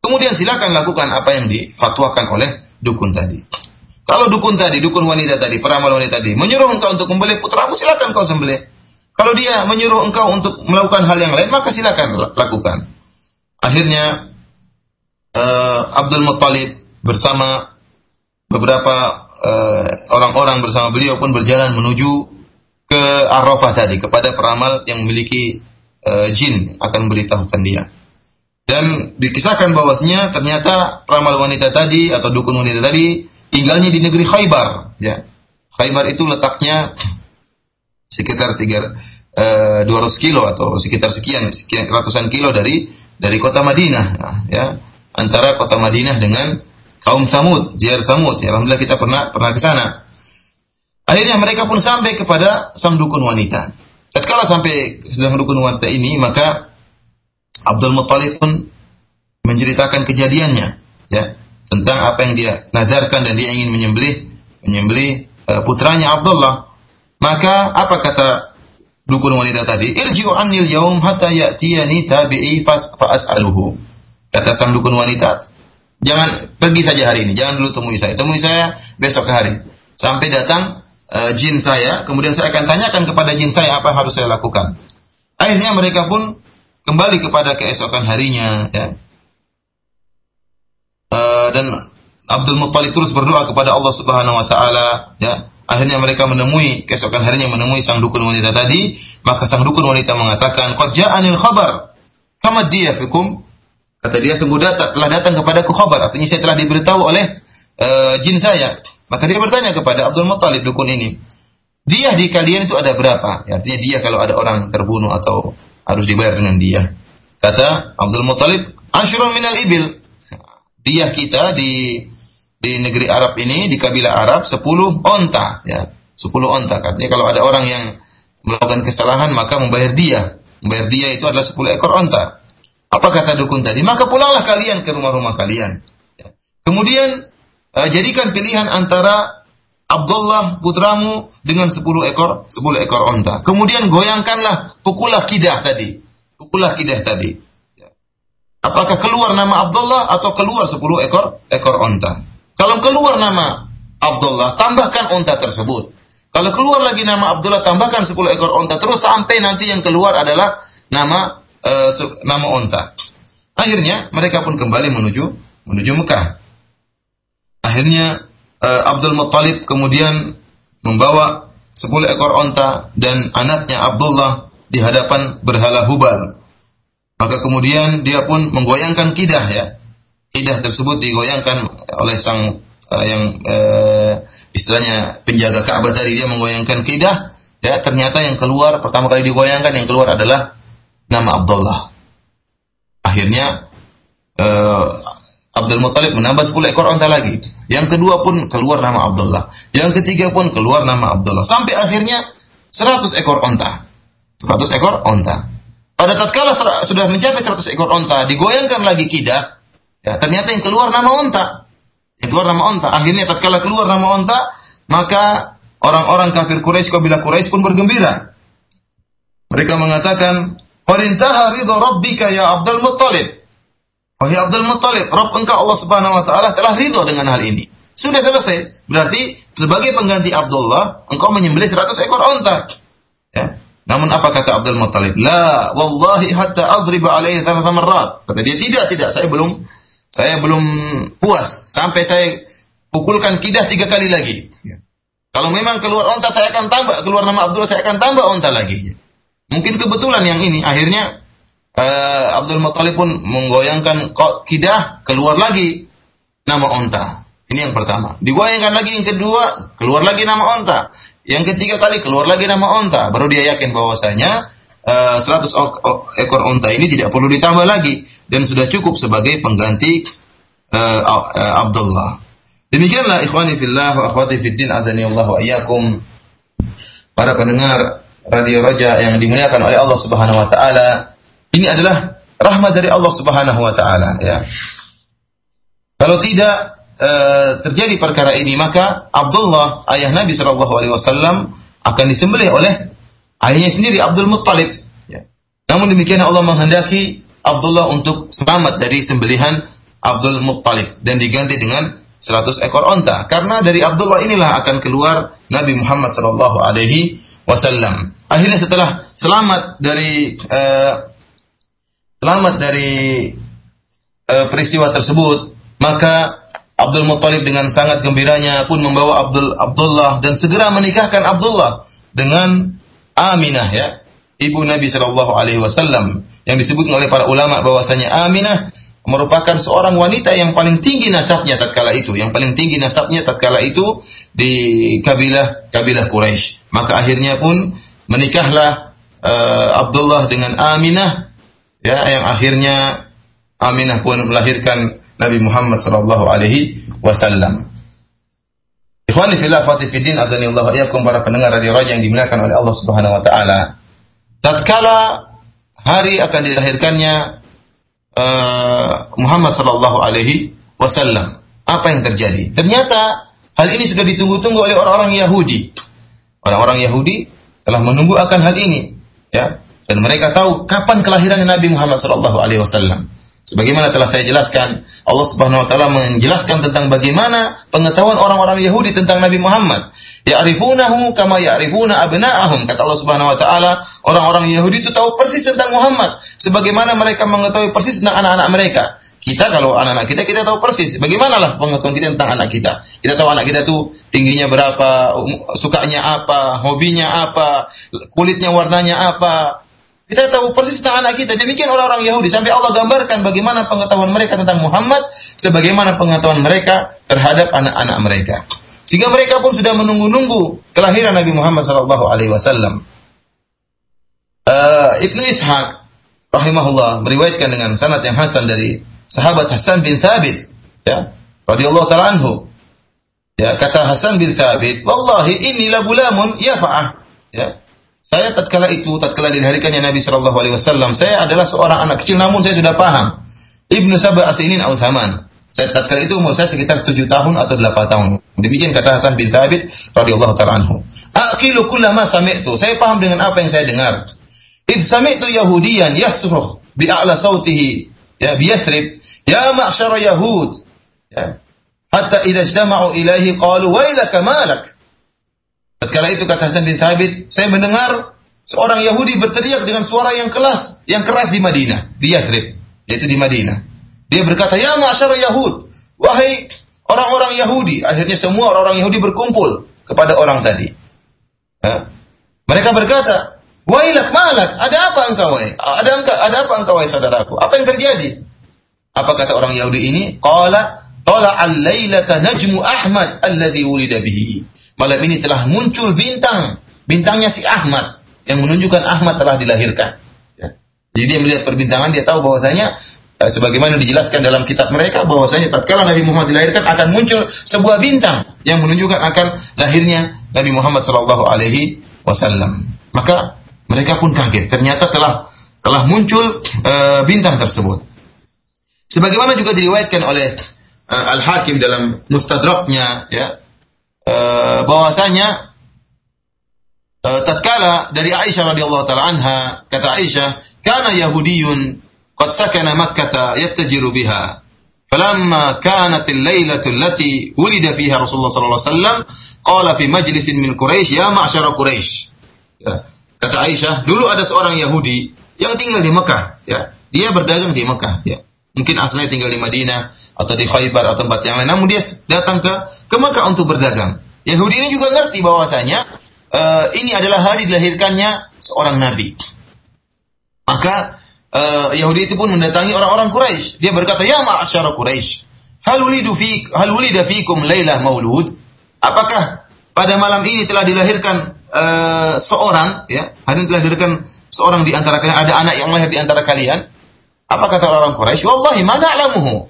Kemudian silakan lakukan apa yang difatwakan oleh dukun tadi. Kalau dukun tadi, dukun wanita tadi, peramal wanita tadi, menyuruh engkau untuk membeli putramu, silakan kau sembelih. Kalau dia menyuruh engkau untuk melakukan hal yang lain, maka silakan lakukan. Akhirnya uh, Abdul Muttalib bersama beberapa uh, orang-orang bersama beliau pun berjalan menuju ke Arafah tadi kepada peramal yang memiliki uh, jin akan memberitahukan dia. Dan dikisahkan bahwasanya ternyata peramal wanita tadi atau dukun wanita tadi tinggalnya di negeri Khaybar, ya. Khaybar itu letaknya sekitar tiga uh, 200 kilo atau sekitar sekian sekian ratusan kilo dari dari kota Madinah, ya antara kota Madinah dengan kaum Samud, Jar Samud. Ya, Alhamdulillah kita pernah pernah ke sana. Akhirnya mereka pun sampai kepada sang dukun wanita. Tatkala sampai sedang dukun wanita ini, maka Abdul Muttalib pun menceritakan kejadiannya, ya, tentang apa yang dia nazarkan dan dia ingin menyembelih menyembelih uh, putranya Abdullah. Maka apa kata dukun wanita tadi? Irji'u anil yaum hatta ya'tiyani tabi'i fas fa as'aluhu. Kata sang dukun wanita, jangan pergi saja hari ini, jangan dulu temui saya. Temui saya besok hari. Sampai datang uh, jin saya, kemudian saya akan tanyakan kepada jin saya apa yang harus saya lakukan. Akhirnya mereka pun kembali kepada keesokan harinya, ya. Uh, dan Abdul Muttalib terus berdoa kepada Allah Subhanahu wa taala, ya. Akhirnya mereka menemui keesokan harinya menemui sang dukun wanita tadi, maka sang dukun wanita mengatakan, "Qad ja'anil khabar dia fikum Kata dia sungguh datang, telah datang kepadaku khabar. Artinya saya telah diberitahu oleh uh, jin saya. Maka dia bertanya kepada Abdul Muttalib dukun ini. Dia di kalian itu ada berapa? Ya, artinya dia kalau ada orang terbunuh atau harus dibayar dengan dia. Kata Abdul Muttalib, Ashrun minal ibil. dia kita di di negeri Arab ini di kabilah Arab 10 onta ya 10 onta artinya kalau ada orang yang melakukan kesalahan maka membayar dia membayar dia itu adalah 10 ekor onta apa kata dukun tadi maka pulanglah kalian ke rumah-rumah kalian ya. kemudian uh, jadikan pilihan antara Abdullah putramu dengan 10 ekor 10 ekor onta kemudian goyangkanlah pukullah kidah tadi pukullah kidah tadi ya. apakah keluar nama Abdullah atau keluar 10 ekor ekor onta kalau keluar nama Abdullah, tambahkan unta tersebut. Kalau keluar lagi nama Abdullah, tambahkan 10 ekor unta terus sampai nanti yang keluar adalah nama uh, nama unta. Akhirnya mereka pun kembali menuju menuju Mekah. Akhirnya uh, Abdul Muttalib kemudian membawa 10 ekor unta dan anaknya Abdullah di hadapan berhala Hubal. Maka kemudian dia pun menggoyangkan kidah ya Kidah tersebut digoyangkan oleh sang uh, yang uh, istilahnya penjaga Ka'bah tadi dia menggoyangkan kidah ya ternyata yang keluar pertama kali digoyangkan yang keluar adalah nama Abdullah akhirnya uh, Abdul Muthalib menambah 10 ekor onta lagi yang kedua pun keluar nama Abdullah yang ketiga pun keluar nama Abdullah sampai akhirnya 100 ekor onta 100 ekor onta pada tatkala sudah mencapai 100 ekor onta digoyangkan lagi kidah Ya, ternyata yang keluar nama onta. Yang keluar nama onta. Akhirnya tatkala keluar nama onta, maka orang-orang kafir Quraisy kabilah Quraisy pun bergembira. Mereka mengatakan, "Qarintaha ridha rabbika ya Abdul Muttalib." Wahai Abdul Muttalib, Rabb engkau Allah Subhanahu wa taala telah ridho dengan hal ini. Sudah selesai. Berarti sebagai pengganti Abdullah, engkau menyembelih 100 ekor onta. Ya. Namun apa kata Abdul Muttalib? La, wallahi hatta adriba alaihi thalatha marrat. Kata dia, tidak, tidak, saya belum saya belum puas sampai saya pukulkan kidah tiga kali lagi. Ya. Kalau memang keluar onta saya akan tambah, keluar nama Abdullah saya akan tambah onta lagi. Mungkin kebetulan yang ini akhirnya uh, Abdul Muttalib pun menggoyangkan kidah keluar lagi nama onta. Ini yang pertama. Digoyangkan lagi yang kedua, keluar lagi nama onta. Yang ketiga kali keluar lagi nama onta. Baru dia yakin bahwasanya uh, eh, 100 ekor onta ini tidak perlu ditambah lagi dan sudah cukup sebagai pengganti uh, uh, Abdullah. Demikianlah ikhwani fillah wa akhwati fiddin azani Allah wa iyyakum. Para pendengar Radio Raja yang dimuliakan oleh Allah Subhanahu wa taala, ini adalah rahmat dari Allah Subhanahu wa taala ya. Kalau tidak uh, terjadi perkara ini maka Abdullah ayah Nabi sallallahu alaihi wasallam akan disembelih oleh ayahnya sendiri Abdul Muttalib ya. Namun demikian Allah menghendaki Abdullah untuk selamat dari sembelihan Abdul Muttalib dan diganti dengan 100 ekor onta karena dari Abdullah inilah akan keluar Nabi Muhammad sallallahu alaihi wasallam. Akhirnya setelah selamat dari uh, selamat dari uh, peristiwa tersebut, maka Abdul Muttalib dengan sangat gembiranya pun membawa Abdul Abdullah dan segera menikahkan Abdullah dengan Aminah ya, ibu Nabi sallallahu alaihi wasallam yang disebut oleh para ulama bahwasanya Aminah merupakan seorang wanita yang paling tinggi nasabnya tatkala itu, yang paling tinggi nasabnya tatkala itu di kabilah kabilah Quraisy. Maka akhirnya pun menikahlah uh, Abdullah dengan Aminah ya yang akhirnya Aminah pun melahirkan Nabi Muhammad sallallahu alaihi wasallam. Ikhwani fillah fatifidin azani Allah iyakum para pendengar radio Raja yang dimuliakan oleh Allah Subhanahu wa taala. Tatkala hari akan dilahirkannya uh, Muhammad sallallahu alaihi wasallam. Apa yang terjadi? Ternyata hal ini sudah ditunggu-tunggu oleh orang-orang Yahudi. Orang-orang Yahudi telah menunggu akan hal ini, ya. Dan mereka tahu kapan kelahiran Nabi Muhammad sallallahu alaihi wasallam. Sebagaimana telah saya jelaskan, Allah Subhanahu wa taala menjelaskan tentang bagaimana pengetahuan orang-orang Yahudi tentang Nabi Muhammad. Ya'rifunahu kama ya'rifuna abna'ahum. Kata Allah Subhanahu wa taala, orang-orang Yahudi itu tahu persis tentang Muhammad sebagaimana mereka mengetahui persis tentang anak-anak mereka. Kita kalau anak-anak kita kita tahu persis bagaimana lah pengetahuan kita tentang anak kita. Kita tahu anak kita tuh tingginya berapa, um, sukanya apa, hobinya apa, kulitnya warnanya apa, kita tahu persis tentang anak kita. Demikian orang-orang Yahudi. Sampai Allah gambarkan bagaimana pengetahuan mereka tentang Muhammad. Sebagaimana pengetahuan mereka terhadap anak-anak mereka. Sehingga mereka pun sudah menunggu-nunggu kelahiran Nabi Muhammad SAW. Uh, Ibnu Ishaq rahimahullah meriwayatkan dengan sanad yang hasan dari sahabat Hasan bin Thabit ya, radhiyallahu taala anhu. Ya, kata Hasan bin Thabit, "Wallahi inilah gulamun yafa'ah." Ya. Saya tatkala itu, tatkala dilahirkannya Nabi Shallallahu alaihi wasallam, saya adalah seorang anak kecil namun saya sudah paham. Ibnu Sabah Asinin au Zaman. Saya tatkala itu umur saya sekitar 7 tahun atau 8 tahun. Demikian kata Hasan bin Thabit radhiyallahu taala anhu. Aqilu kullama sami'tu. Saya paham dengan apa yang saya dengar. Id sami'tu Yahudiyan yasruh bi a'la sautihi ya bi Yathrib, ya ma'syara Yahud. Ya. Hatta idza ijtama'u ilaihi qalu wailaka malak. Tatkala itu kata Hasan bin Thabit, saya mendengar seorang Yahudi berteriak dengan suara yang keras, yang keras di Madinah, di Yathrib, yaitu di Madinah. Dia berkata, "Ya ma'syar Yahud, wahai orang-orang Yahudi." Akhirnya semua orang-orang Yahudi berkumpul kepada orang tadi. Ha? Mereka berkata, "Wailak malak, ada apa engkau wahai? Ada ada apa engkau wahai saudaraku? Apa yang terjadi?" Apa kata orang Yahudi ini? Qala Tala al-lailata najmu Ahmad alladhi wulida bihi. Malam ini telah muncul bintang, bintangnya si Ahmad yang menunjukkan Ahmad telah dilahirkan. Ya. Jadi dia melihat perbintangan, dia tahu bahwasanya eh, sebagaimana dijelaskan dalam kitab mereka bahwasanya tatkala Nabi Muhammad dilahirkan akan muncul sebuah bintang yang menunjukkan akan lahirnya Nabi Muhammad sallallahu alaihi wasallam. Maka mereka pun kaget, ternyata telah telah muncul uh, bintang tersebut. Sebagaimana juga diriwayatkan oleh uh, Al-Hakim dalam Mustadraknya ya uh, bahwasanya uh, tatkala dari Aisyah radhiyallahu taala anha kata Aisyah kana yahudiyun qad sakana makkah yattajiru biha فلما كانت الليلة التي ولد فيها رسول الله صلى الله عليه وسلم قال في مجلس من قريش يا معشر قريش ya. kata Aisyah dulu ada seorang Yahudi yang tinggal di Mekah ya dia berdagang di Mekah ya mungkin asalnya tinggal di Madinah atau di Khaybar atau tempat yang lain. Namun dia datang ke ke Mekah untuk berdagang. Yahudi ini juga ngerti bahwasanya uh, ini adalah hari dilahirkannya seorang nabi. Maka uh, Yahudi itu pun mendatangi orang-orang Quraisy. Dia berkata, "Ya ma'asyara Quraisy, hal wulidu fi hal wulida fikum lailah maulud?" Apakah pada malam ini telah dilahirkan uh, seorang ya, hari ini telah dilahirkan seorang di antara kalian ada anak yang lahir di antara kalian? Apa kata orang Quraisy? Wallahi mana alamuhu.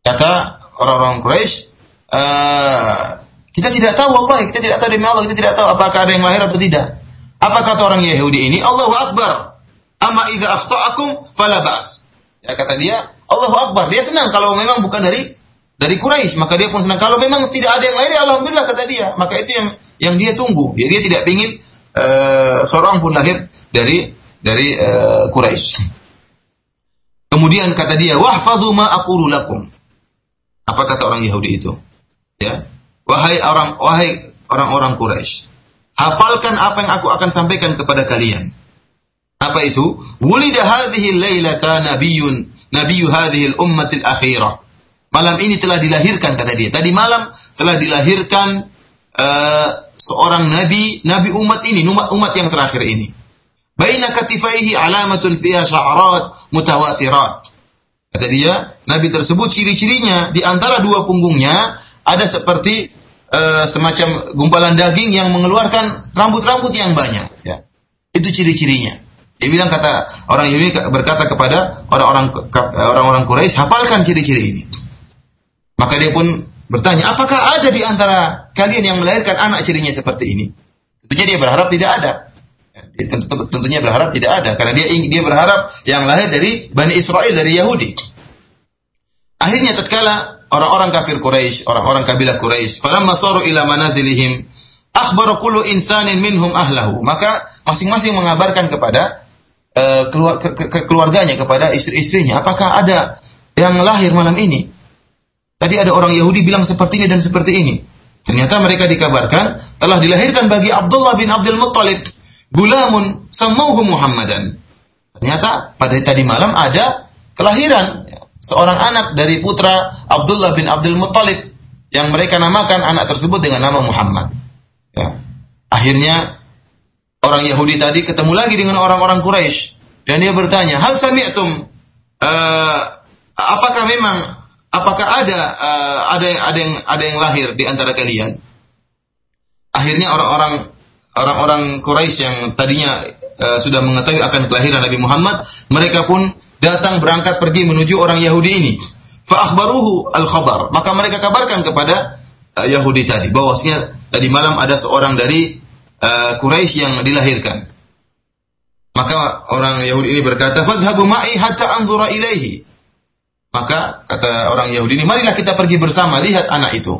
Kata orang-orang Quraisy, uh, kita tidak tahu Allah, kita tidak tahu demi Allah, kita tidak tahu apakah ada yang lahir atau tidak. Apa kata orang Yahudi ini? Allahu Akbar. Amma idza akhta'akum fala ba's. Ya kata dia, Allahu Akbar. Dia senang kalau memang bukan dari dari Quraisy, maka dia pun senang. Kalau memang tidak ada yang lahir, alhamdulillah kata dia. Maka itu yang yang dia tunggu. Ya, dia tidak ingin uh, seorang pun lahir dari dari uh, Quraisy. Kemudian kata dia, "Wahfadhu ma aqulu lakum." Apa kata orang Yahudi itu? Ya. Wahai orang wahai orang-orang Quraisy, hafalkan apa yang aku akan sampaikan kepada kalian. Apa itu? Wulida hadhihi lailata nabiyyun nabiyyu hadhihi al-ummatil akhirah. Malam ini telah dilahirkan kata dia. Tadi malam telah dilahirkan uh, seorang nabi, nabi umat ini, umat umat yang terakhir ini. Baina katifaihi alamatun fiha sya'arat mutawatirat. Kata dia, Nabi tersebut ciri-cirinya di antara dua punggungnya ada seperti uh, semacam gumpalan daging yang mengeluarkan rambut-rambut yang banyak. Ya. Itu ciri-cirinya. Dia bilang kata orang ini berkata kepada orang-orang orang-orang Quraisy, hafalkan ciri-ciri ini. Maka dia pun bertanya, apakah ada di antara kalian yang melahirkan anak cirinya seperti ini? Tentunya dia berharap tidak ada. Tentunya berharap tidak ada karena dia dia berharap yang lahir dari Bani Israel dari Yahudi. Akhirnya tatkala orang-orang kafir Quraisy, orang-orang kabilah Quraisy, falamma saru ila manazilihim, akhbara kullu insanin minhum ahlahu. Maka masing-masing mengabarkan kepada uh, keluar, ke, ke, keluarganya, kepada istri-istrinya, apakah ada yang lahir malam ini? Tadi ada orang Yahudi bilang seperti ini dan seperti ini. Ternyata mereka dikabarkan telah dilahirkan bagi Abdullah bin Abdul Muttalib gulamun samauhu Muhammadan. Ternyata pada tadi malam ada kelahiran seorang anak dari putra Abdullah bin Abdul Muttalib yang mereka namakan anak tersebut dengan nama Muhammad. Ya. Akhirnya orang Yahudi tadi ketemu lagi dengan orang-orang Quraisy dan dia bertanya, "Hal sami'tum uh, apakah memang apakah ada uh, ada ada yang ada yang lahir di antara kalian?" Akhirnya orang-orang orang-orang Quraisy yang tadinya uh, sudah mengetahui akan kelahiran Nabi Muhammad, mereka pun datang berangkat pergi menuju orang Yahudi ini. fa akhbaruhu al-khabar. Maka mereka kabarkan kepada uh, Yahudi tadi bahwasanya tadi malam ada seorang dari uh, Quraisy yang dilahirkan. Maka orang Yahudi ini berkata, "Fadhhabu ma'i hatta anzura ilaihi." Maka kata orang Yahudi ini, "Marilah kita pergi bersama lihat anak itu."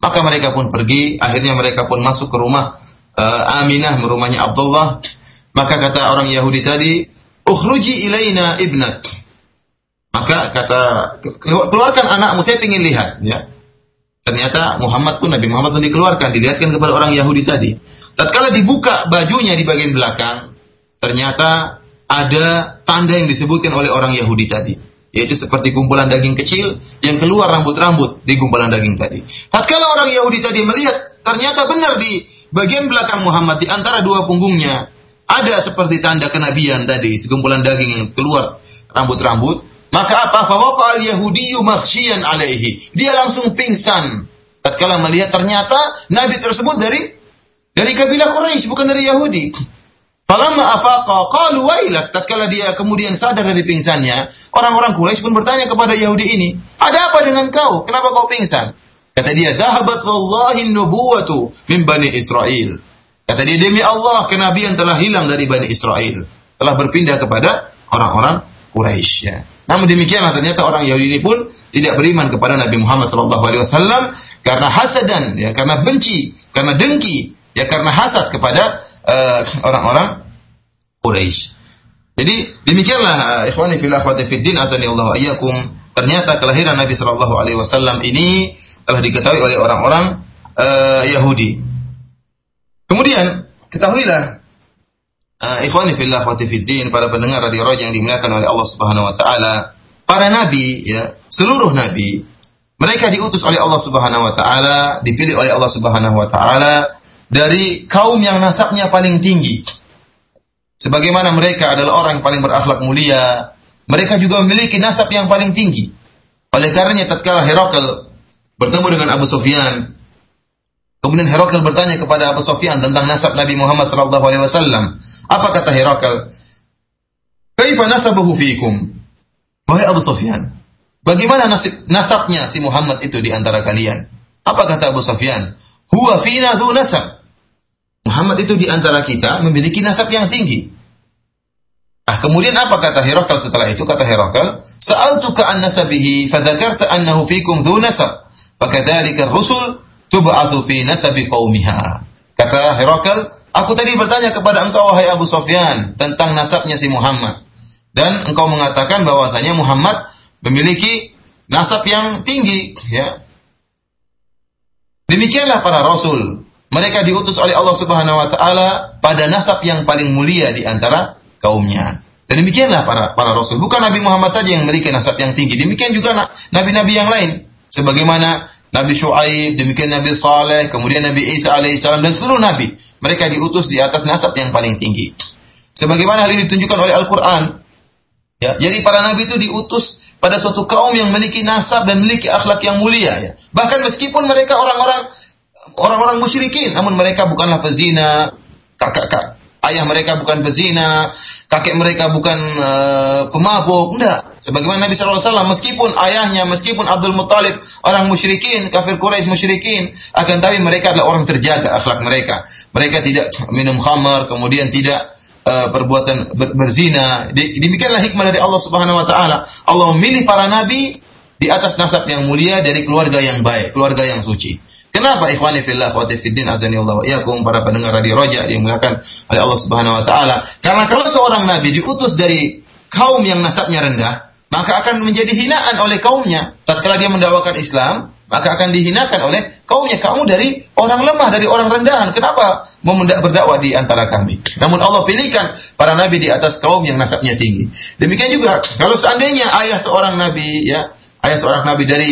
Maka mereka pun pergi, akhirnya mereka pun masuk ke rumah uh, Aminah, rumahnya Abdullah. Maka kata orang Yahudi tadi, "Ukhruji ilaina ibnak." Maka kata keluarkan anakmu, saya ingin lihat, ya. Ternyata Muhammad pun Nabi Muhammad pun dikeluarkan, dilihatkan kepada orang Yahudi tadi. Tatkala dibuka bajunya di bagian belakang, ternyata ada tanda yang disebutkan oleh orang Yahudi tadi yaitu seperti kumpulan daging kecil yang keluar rambut-rambut di kumpulan daging tadi. Tatkala orang Yahudi tadi melihat ternyata benar di bagian belakang Muhammad di antara dua punggungnya ada seperti tanda kenabian tadi, sekumpulan daging yang keluar rambut-rambut, maka apa? Fawaqa al-Yahudiyyu makhsyian alaihi. Dia langsung pingsan tatkala melihat ternyata nabi tersebut dari dari kabilah Quraisy bukan dari Yahudi. Falamma afaqa qalu wailak tatkala dia kemudian sadar dari pingsannya, orang-orang Quraisy pun bertanya kepada Yahudi ini, "Ada apa dengan kau? Kenapa kau pingsan?" Kata dia, "Dhahabat wallahi nubuwatu min Bani Israel." Kata dia, "Demi Allah, kenabian telah hilang dari Bani Israel, telah berpindah kepada orang-orang Quraisy." Ya. Namun demikianlah ternyata orang Yahudi ini pun tidak beriman kepada Nabi Muhammad SAW karena hasadan, ya, karena benci, karena dengki, ya, karena hasad kepada Eh, orang-orang uh, Quraisy. Jadi demikianlah uh, ikhwani fillah wa fiddin azani Allah. Ternyata kelahiran Nabi sallallahu alaihi wasallam ini telah diketahui oleh orang-orang uh, Yahudi. Kemudian ketahuilah uh, ikhwani fillah wa fiddin para pendengar radio Roja yang dimuliakan oleh Allah Subhanahu wa taala, para nabi ya, seluruh nabi mereka diutus oleh Allah Subhanahu wa taala, dipilih oleh Allah Subhanahu wa taala dari kaum yang nasabnya paling tinggi. Sebagaimana mereka adalah orang yang paling berakhlak mulia, mereka juga memiliki nasab yang paling tinggi. Oleh karenanya tatkala Herakl bertemu dengan Abu Sufyan, kemudian Herakl bertanya kepada Abu Sufyan tentang nasab Nabi Muhammad sallallahu alaihi wasallam. Apa kata Herakl? Kaifa nasabuhu fiikum? Wahai Abu Sufyan, bagaimana nasib, nasabnya si Muhammad itu di antara kalian? Apa kata Abu Sufyan? Huwa fina zu nasab. Muhammad itu di antara kita memiliki nasab yang tinggi. Ah, kemudian apa kata Herakal setelah itu? Kata Herakal, "Sa'altuka an nasabihi fadzakarta annahu fikum dzu nasab. Fakadzalika ar-rusul tub'atsu fi nasabi qaumiha." Kata Herakal, "Aku tadi bertanya kepada engkau wahai Abu Sofyan tentang nasabnya si Muhammad. Dan engkau mengatakan bahwasanya Muhammad memiliki nasab yang tinggi, ya. Demikianlah para rasul. Mereka diutus oleh Allah Subhanahu wa taala pada nasab yang paling mulia di antara kaumnya. Dan demikianlah para para rasul. Bukan Nabi Muhammad saja yang memiliki nasab yang tinggi. Demikian juga nabi-nabi yang lain. Sebagaimana Nabi Shu'aib, demikian Nabi Saleh, kemudian Nabi Isa alaihissalam dan seluruh nabi. Mereka diutus di atas nasab yang paling tinggi. Sebagaimana hal ini ditunjukkan oleh Al-Qur'an. Ya, jadi para nabi itu diutus pada suatu kaum yang memiliki nasab dan memiliki akhlak yang mulia ya. Bahkan meskipun mereka orang-orang orang-orang musyrikin, namun mereka bukanlah pezina, kakak kak, ayah mereka bukan pezina, kakek mereka bukan uh, pemabuk, enggak. Sebagaimana Nabi SAW, meskipun ayahnya, meskipun Abdul Muttalib orang musyrikin, kafir Quraisy musyrikin, akan tapi mereka adalah orang terjaga akhlak mereka. Mereka tidak minum khamar, kemudian tidak uh, perbuatan ber berzina. Demikianlah hikmah dari Allah Subhanahu wa taala. Allah memilih para nabi di atas nasab yang mulia dari keluarga yang baik, keluarga yang suci. Kenapa ikhwani fillah wa fiddin azani Allah wa para pendengar radio Roja dimuliakan oleh Allah Subhanahu wa taala? Karena kalau seorang nabi diutus dari kaum yang nasabnya rendah, maka akan menjadi hinaan oleh kaumnya. Tatkala dia mendakwakan Islam, maka akan dihinakan oleh kaumnya. Kamu dari orang lemah, dari orang rendahan. Kenapa berdakwah di antara kami? Namun Allah pilihkan para nabi di atas kaum yang nasabnya tinggi. Demikian juga kalau seandainya ayah seorang nabi ya, ayah seorang nabi dari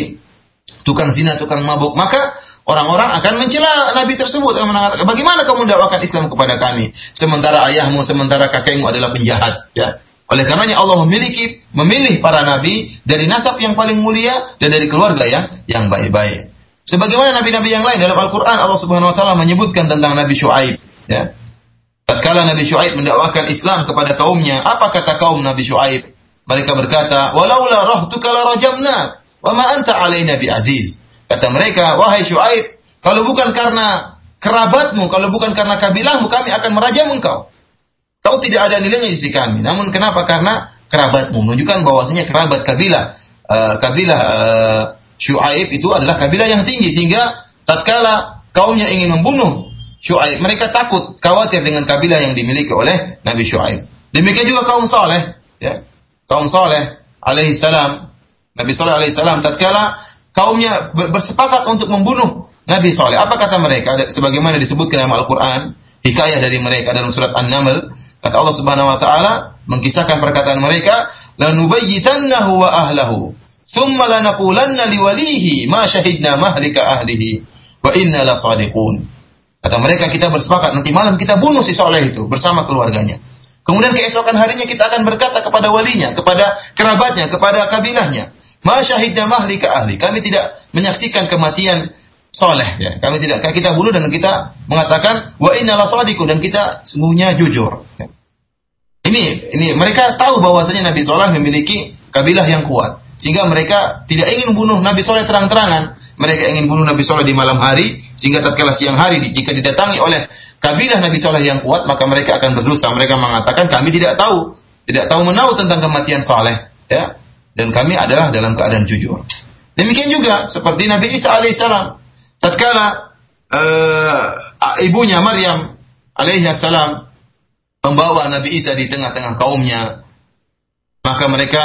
tukang zina, tukang mabuk, maka Orang-orang akan mencela Nabi tersebut. Bagaimana kamu mendakwakan Islam kepada kami? Sementara ayahmu, sementara kakekmu adalah penjahat. Ya. Oleh karenanya Allah memiliki memilih para nabi dari nasab yang paling mulia dan dari keluarga yang yang baik-baik. Sebagaimana nabi-nabi yang lain dalam Al-Qur'an Allah Subhanahu wa taala menyebutkan tentang Nabi Syuaib, ya. Tatkala Nabi Syuaib mendakwakan Islam kepada kaumnya, apa kata kaum Nabi Syuaib? Mereka berkata, "Walaula rahtuka la rajamna." wa ma anta alaina bi aziz. Kata mereka, wahai Syuaib, kalau bukan karena kerabatmu, kalau bukan karena kabilahmu, kami akan merajam engkau. Kau tidak ada nilainya di sisi kami. Namun kenapa? Karena kerabatmu menunjukkan bahwasanya kerabat kabilah uh, kabilah uh, Syuaib itu adalah kabilah yang tinggi sehingga tatkala kaumnya ingin membunuh Syuaib, mereka takut, khawatir dengan kabilah yang dimiliki oleh Nabi Syuaib. Demikian juga kaum Saleh, ya. Kaum Saleh alaihi salam, Nabi Saleh alaihi salam tatkala kaumnya bersepakat untuk membunuh Nabi Saleh. Apa kata mereka? Sebagaimana disebutkan dalam Al-Qur'an, hikayah dari mereka dalam surat An-Naml, kata Allah Subhanahu wa taala mengisahkan perkataan mereka, "Lanubayyitannahu wa ahlahu, thumma lanaqulanna liwalihi ma syahidna mahlika ahlihi wa inna lasadiqun." Kata mereka kita bersepakat nanti malam kita bunuh si Saleh itu bersama keluarganya. Kemudian keesokan harinya kita akan berkata kepada walinya, kepada kerabatnya, kepada kabilahnya. Ma syahidna mahlika ahli. Kami tidak menyaksikan kematian soleh. Ya. Kami tidak kita bunuh dan kita mengatakan wa inna lasadiku dan kita sungguhnya jujur. Ya. Ini ini mereka tahu bahwasanya Nabi Soleh memiliki kabilah yang kuat. Sehingga mereka tidak ingin bunuh Nabi Soleh terang-terangan. Mereka ingin bunuh Nabi Soleh di malam hari. Sehingga tatkala siang hari jika didatangi oleh kabilah Nabi Saleh yang kuat, maka mereka akan berdosa. Mereka mengatakan kami tidak tahu, tidak tahu menahu tentang kematian Saleh, ya. Dan kami adalah dalam keadaan jujur. Demikian juga seperti Nabi Isa alaihissalam. Tatkala uh, ibunya Maryam alaihissalam membawa Nabi Isa di tengah-tengah kaumnya, maka mereka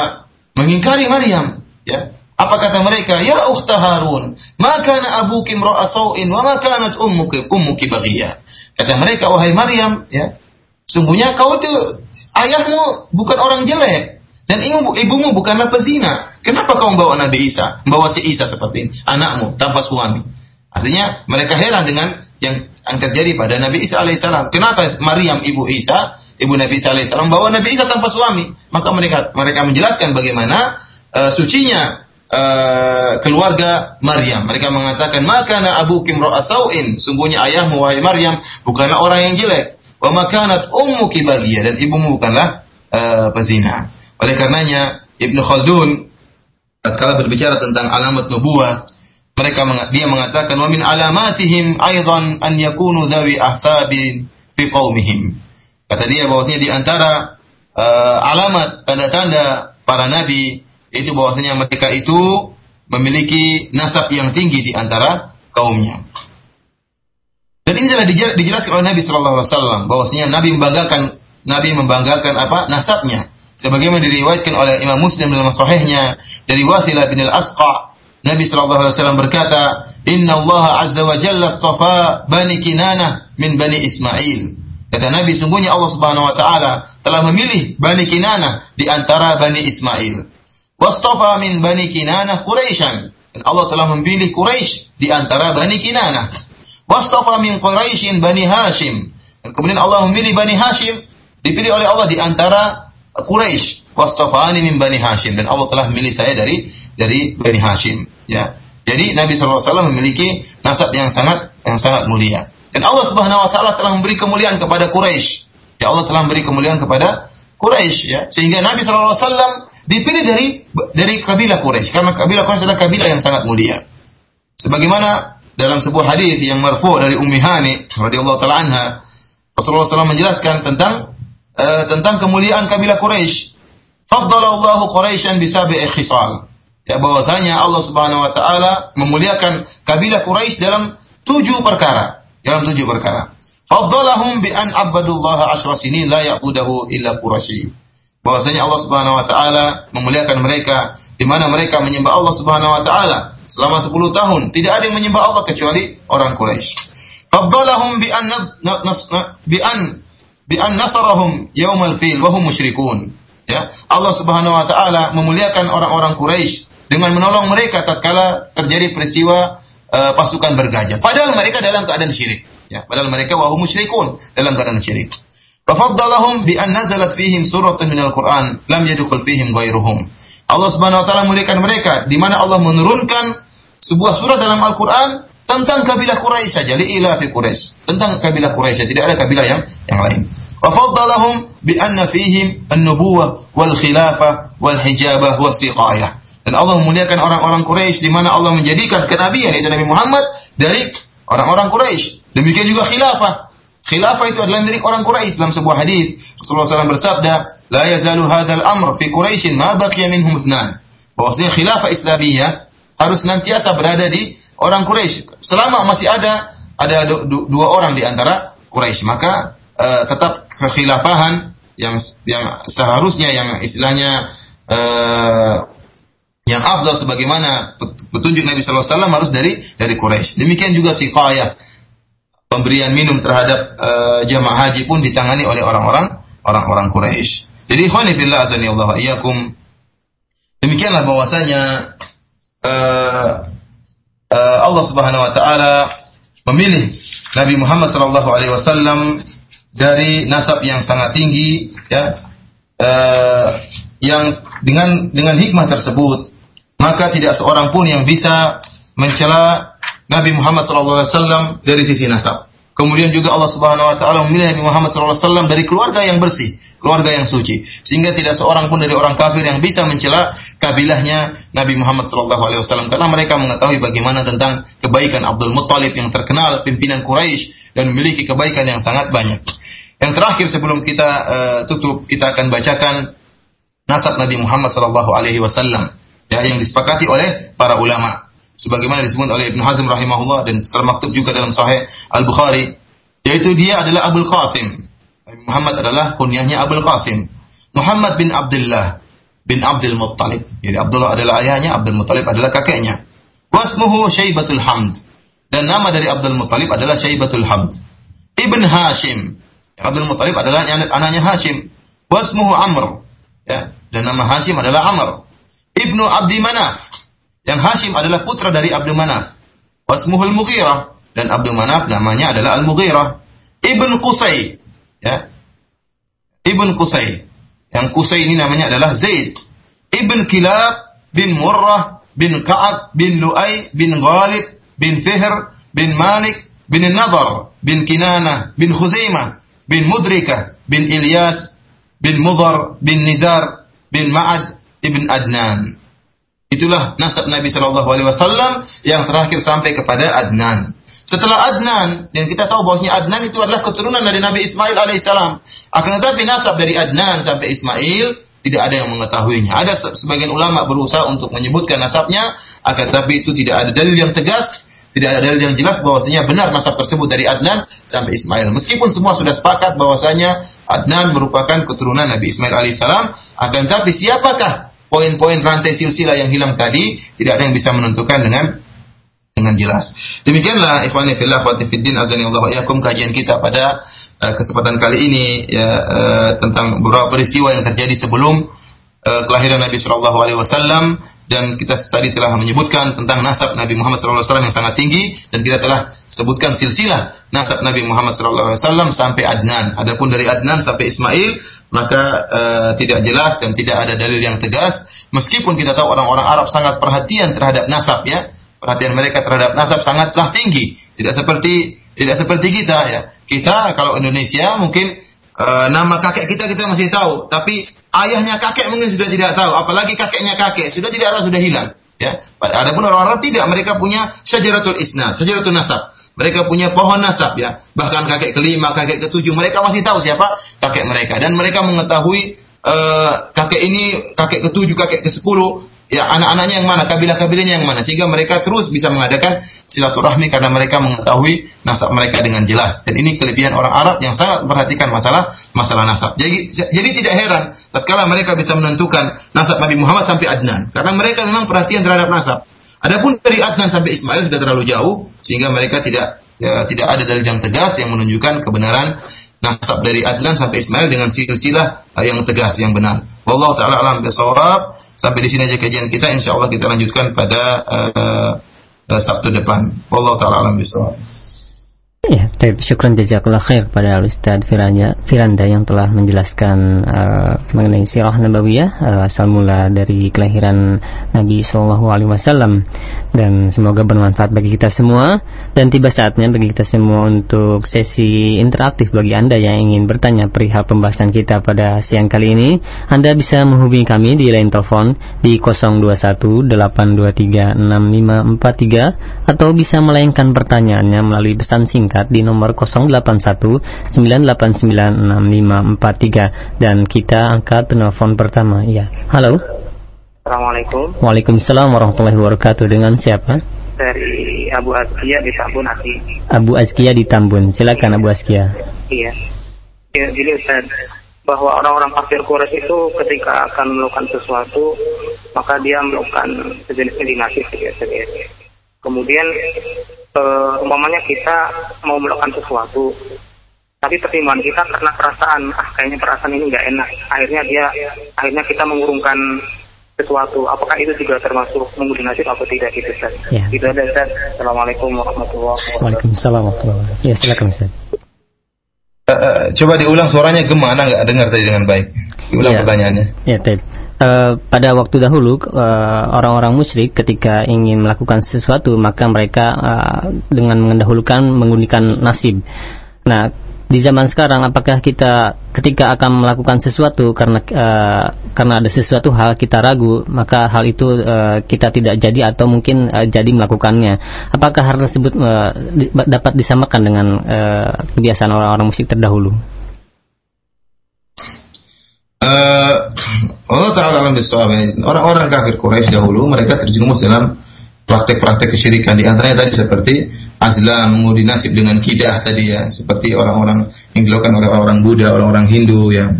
mengingkari Maryam, ya. Apa kata mereka? Ya ukhta Harun, maka kana abuki imra'a sau'in wa ma kanat ummuki ummuki baghiyah. Kata mereka, wahai Maryam, ya, sungguhnya kau itu ayahmu bukan orang jelek dan ibu, ibumu bukanlah pezina. Kenapa kau membawa Nabi Isa, membawa si Isa seperti ini, anakmu tanpa suami? Artinya mereka heran dengan yang yang terjadi pada Nabi Isa alaihissalam. Kenapa Maryam ibu Isa, ibu Nabi Isa alaihissalam membawa Nabi Isa tanpa suami? Maka mereka mereka menjelaskan bagaimana uh, sucinya uh, keluarga Maryam. Mereka mengatakan, maka na abu kimro asauin. Sungguhnya ayahmu wahai Maryam bukanlah orang yang jelek. Wa makanat ummu kibagiyah dan ibumu bukanlah uh, pezina. Oleh karenanya Ibnu Khaldun tatkala berbicara tentang alamat nubuah, mereka dia mengatakan wa min alamatihim aidan an yakunu dhawi ahsabin fi qaumihim. Kata dia bahwasanya di antara uh, alamat tanda-tanda para nabi itu bahwasanya mereka itu memiliki nasab yang tinggi di antara kaumnya. Dan ini telah dijelaskan oleh Nabi Shallallahu Alaihi Wasallam bahwasanya Nabi membanggakan Nabi membanggakan apa nasabnya. Sebagaimana diriwayatkan oleh Imam Muslim dalam Sahihnya dari Wathilah bin al Asqa, Nabi Shallallahu Alaihi Wasallam berkata, Inna Allah Azza wa Jalla astafa bani Kinanah min bani Ismail. Kata Nabi, sungguhnya Allah Subhanahu Wa Taala telah memilih bani Kinanah di antara bani Ismail. Wastafa min Bani Kinanah Quraisyan. Dan Allah telah memilih Quraisy di antara Bani Kinanah. Wastafa min Quraisyin Bani Hashim. Dan kemudian Allah memilih Bani Hashim dipilih oleh Allah di antara Quraisy. Wastafani min Bani Hashim dan Allah telah memilih saya dari dari Bani Hashim. Ya. Jadi Nabi SAW memiliki nasab yang sangat yang sangat mulia. Dan Allah Subhanahu wa taala telah memberi kemuliaan kepada Quraisy. Ya Allah telah memberi kemuliaan kepada Quraisy ya. Sehingga Nabi SAW dipilih dari dari kabilah Quraisy karena kabilah Quraisy adalah kabilah yang sangat mulia. Sebagaimana dalam sebuah hadis yang marfu dari Ummi Hani radhiyallahu taala anha, Rasulullah SAW menjelaskan tentang uh, tentang kemuliaan kabilah Quraisy. Faddalallahu Quraisyan bisabi'i khisal. Ya bahwasanya Allah Subhanahu wa taala memuliakan kabilah Quraisy dalam tujuh perkara, dalam tujuh perkara. Faddalahum bi an abadullaha asyra sinin la yaqudahu illa Quraisy bahwasanya Allah Subhanahu wa taala memuliakan mereka di mana mereka menyembah Allah Subhanahu wa taala selama 10 tahun tidak ada yang menyembah Allah kecuali orang Quraisy. Faddalahum bi an bi an bi an nasarahum yaumal fil wa hum musyrikun. Ya, Allah Subhanahu wa taala memuliakan orang-orang Quraisy dengan menolong mereka tatkala terjadi peristiwa uh, pasukan bergajah. Padahal mereka dalam keadaan syirik. Ya, padahal mereka wahum musyrikun dalam keadaan syirik. Fafaddalahum bi an nazalat fihim suratun minal Qur'an lam yadkhul fihim ghairuhum. Allah Subhanahu wa taala muliakan mereka di mana Allah menurunkan sebuah surat dalam Al-Qur'an tentang kabilah Quraisy saja, ila fi Quraisy. Tentang kabilah Quraisy, tidak ada kabilah yang yang lain. Wa faddalahum bi anna fihim an-nubuwah wal khilafah wal hijabah was siqayah. Dan Allah memuliakan orang-orang Quraisy di mana Allah menjadikan kenabian yaitu Nabi Muhammad dari orang-orang Quraisy. Demikian juga khilafah. Khilafah itu adalah milik orang Quraisy dalam sebuah hadis. Rasulullah SAW bersabda, "La yazalu hadzal amr fi Quraisy ma baqiya minhum ithnan." Bahwasanya khilafah Islamiyah harus nantiasa berada di orang Quraisy. Selama masih ada ada dua orang di antara Quraisy, maka uh, tetap kekhilafahan yang yang seharusnya yang istilahnya uh, yang afdal sebagaimana petunjuk Nabi sallallahu alaihi wasallam harus dari dari Quraisy. Demikian juga siqayah pemberian minum terhadap uh, jamaah haji pun ditangani oleh orang-orang orang-orang Quraisy. Jadi ikhwani fillah azani Allah iyyakum demikianlah bahwasanya uh, Allah Subhanahu wa taala memilih Nabi Muhammad sallallahu alaihi wasallam dari nasab yang sangat tinggi ya uh, yang dengan dengan hikmah tersebut maka tidak seorang pun yang bisa mencela Nabi Muhammad SAW dari sisi nasab. Kemudian juga Allah Subhanahu wa taala memilih Nabi Muhammad SAW dari keluarga yang bersih, keluarga yang suci. Sehingga tidak seorang pun dari orang kafir yang bisa mencela kabilahnya Nabi Muhammad SAW karena mereka mengetahui bagaimana tentang kebaikan Abdul Muttalib yang terkenal pimpinan Quraisy dan memiliki kebaikan yang sangat banyak. Yang terakhir sebelum kita uh, tutup, kita akan bacakan nasab Nabi Muhammad SAW ya yang disepakati oleh para ulama. Sebagaimana disebut oleh Ibnu Hazm rahimahullah dan termaktub juga dalam Sahih Al Bukhari yaitu dia adalah Abdul Qasim. Muhammad adalah kunyahnya Abdul Qasim. Muhammad bin Abdullah bin Abdul Muttalib jadi Abdullah adalah ayahnya Abdul Muttalib adalah kakeknya wasmuhu Syaibatul Hamd dan nama dari Abdul Muttalib adalah Syaibatul Hamd Ibn Hashim Abdul Muttalib adalah anaknya Hashim wasmuhu Amr ya dan nama Hashim adalah Amr ibnu Abdi Manaf. Yang Hashim adalah putra dari Abdul Manaf. Wasmuhul Mughirah dan Abdul Manaf namanya adalah Al-Mughirah. Ibn Qusay, ya. Ibn Qusay. Yang Qusay ini namanya adalah Zaid. Ibn Kilab bin Murrah bin Ka'ab bin Lu'ay bin Ghalib bin Fihr bin Malik bin Nadar bin Kinana bin Khuzaimah bin Mudrikah bin Ilyas bin Mudhar bin Nizar bin Ma'ad ibn Adnan. Itulah nasab Nabi Shallallahu Alaihi Wasallam yang terakhir sampai kepada Adnan. Setelah Adnan, dan kita tahu bahwasanya Adnan itu adalah keturunan dari Nabi Ismail alaihissalam. Akan tetapi nasab dari Adnan sampai Ismail tidak ada yang mengetahuinya. Ada sebagian ulama berusaha untuk menyebutkan nasabnya, akan tetapi itu tidak ada dalil yang tegas, tidak ada dalil yang jelas bahwasanya benar nasab tersebut dari Adnan sampai Ismail. Meskipun semua sudah sepakat bahwasanya Adnan merupakan keturunan Nabi Ismail alaihissalam, akan tetapi siapakah poin-poin rantai silsilah yang hilang tadi tidak ada yang bisa menentukan dengan dengan jelas. Demikianlah ikhwani fillah wa fiddin azani Allah yakum kajian kita pada uh, kesempatan kali ini ya uh, tentang beberapa peristiwa yang terjadi sebelum uh, kelahiran Nabi sallallahu alaihi wasallam dan kita tadi telah menyebutkan tentang nasab Nabi Muhammad SAW yang sangat tinggi dan kita telah sebutkan silsilah nasab Nabi Muhammad SAW sampai Adnan. Adapun dari Adnan sampai Ismail maka uh, tidak jelas dan tidak ada dalil yang tegas. Meskipun kita tahu orang-orang Arab sangat perhatian terhadap nasab ya, perhatian mereka terhadap nasab sangatlah tinggi. Tidak seperti tidak seperti kita ya. Kita kalau Indonesia mungkin uh, nama kakek kita kita masih tahu, tapi ayahnya kakek mungkin sudah tidak tahu, apalagi kakeknya kakek sudah tidak tahu sudah hilang. Ya, adapun orang-orang tidak, mereka punya syajaratul isnad, syajaratul nasab. Mereka punya pohon nasab ya. Bahkan kakek kelima, kakek ketujuh, mereka masih tahu siapa kakek mereka dan mereka mengetahui uh, kakek ini, kakek ketujuh, kakek ke sepuluh, ya anak-anaknya yang mana, kabilah-kabilahnya yang mana sehingga mereka terus bisa mengadakan silaturahmi karena mereka mengetahui nasab mereka dengan jelas. Dan ini kelebihan orang Arab yang sangat memperhatikan masalah masalah nasab. Jadi jadi tidak heran tatkala mereka bisa menentukan nasab Nabi Muhammad sampai Adnan karena mereka memang perhatian terhadap nasab. Adapun dari Adnan sampai Ismail sudah terlalu jauh sehingga mereka tidak ya, tidak ada dalil yang tegas yang menunjukkan kebenaran nasab dari Adnan sampai Ismail dengan silsilah uh, yang tegas yang benar. Wallahu taala alam bisawab. Sampai di sini aja kajian kita insyaallah kita lanjutkan pada uh, Sabtu depan. Wallahu taala alam bisawab. Ya, baik. Syukran jazakallah khair pada Ustaz Firanda, Firanda yang telah menjelaskan uh, mengenai sirah nabawiyah uh, asal mula dari kelahiran Nabi Shallallahu Alaihi Wasallam dan semoga bermanfaat bagi kita semua dan tiba saatnya bagi kita semua untuk sesi interaktif bagi anda yang ingin bertanya perihal pembahasan kita pada siang kali ini anda bisa menghubungi kami di line telepon di 021 823 6543 atau bisa melayangkan pertanyaannya melalui pesan singkat singkat di nomor 081 9896543 dan kita angkat telepon pertama. Ya. Halo. Assalamualaikum. Waalaikumsalam warahmatullahi wabarakatuh. Dengan siapa? Dari Abu Azkia di Tambun Aki. Abu Azkia di Tambun. Silakan Abu Azkia. Iya. Ya, jadi Ustaz, bahwa orang-orang kafir Quraisy itu ketika akan melakukan sesuatu maka dia melakukan sejenis dinasti ya. Kemudian uh, umpamanya kita mau melakukan sesuatu tapi pertimbangan kita karena perasaan ah kayaknya perasaan ini nggak enak. Akhirnya dia akhirnya kita mengurungkan sesuatu. Apakah itu juga termasuk mengundi nasib atau tidak gitu Ustaz? Ya. itu ada Ustaz. Assalamualaikum warahmatullahi wabarakatuh. Waalaikumsalam warahmatullahi wabarakatuh. Ya silakan Ustaz. Uh, coba diulang suaranya gimana? Nggak dengar tadi dengan baik. Diulang ya. pertanyaannya. Ya Uh, pada waktu dahulu eh, orang-orang uh, musyrik ketika ingin melakukan sesuatu maka mereka uh, dengan mendahulukan menggunakan nasib. Nah, di zaman sekarang apakah kita ketika akan melakukan sesuatu karena uh, karena ada sesuatu hal kita ragu maka hal itu uh, kita tidak jadi atau mungkin uh, jadi melakukannya apakah hal tersebut uh, dapat disamakan dengan uh, kebiasaan orang-orang musyrik terdahulu uh, Allah Ta'ala alam orang-orang kafir Quraisy dahulu mereka terjerumus dalam praktek-praktek kesyirikan. Di antaranya tadi seperti azlam mengudi nasib dengan kidah tadi ya. Seperti orang-orang yang dilakukan oleh orang-orang Buddha orang-orang Hindu ya.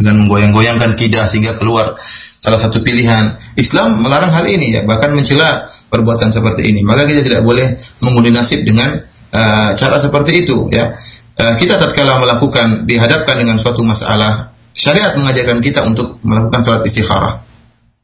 Dengan menggoyang-goyangkan kidah sehingga keluar salah satu pilihan. Islam melarang hal ini ya bahkan mencela perbuatan seperti ini. Maka kita tidak boleh mengundi nasib dengan uh, cara seperti itu ya. Uh, kita tatkala melakukan dihadapkan dengan suatu masalah Syariat mengajarkan kita untuk melakukan salat istikharah.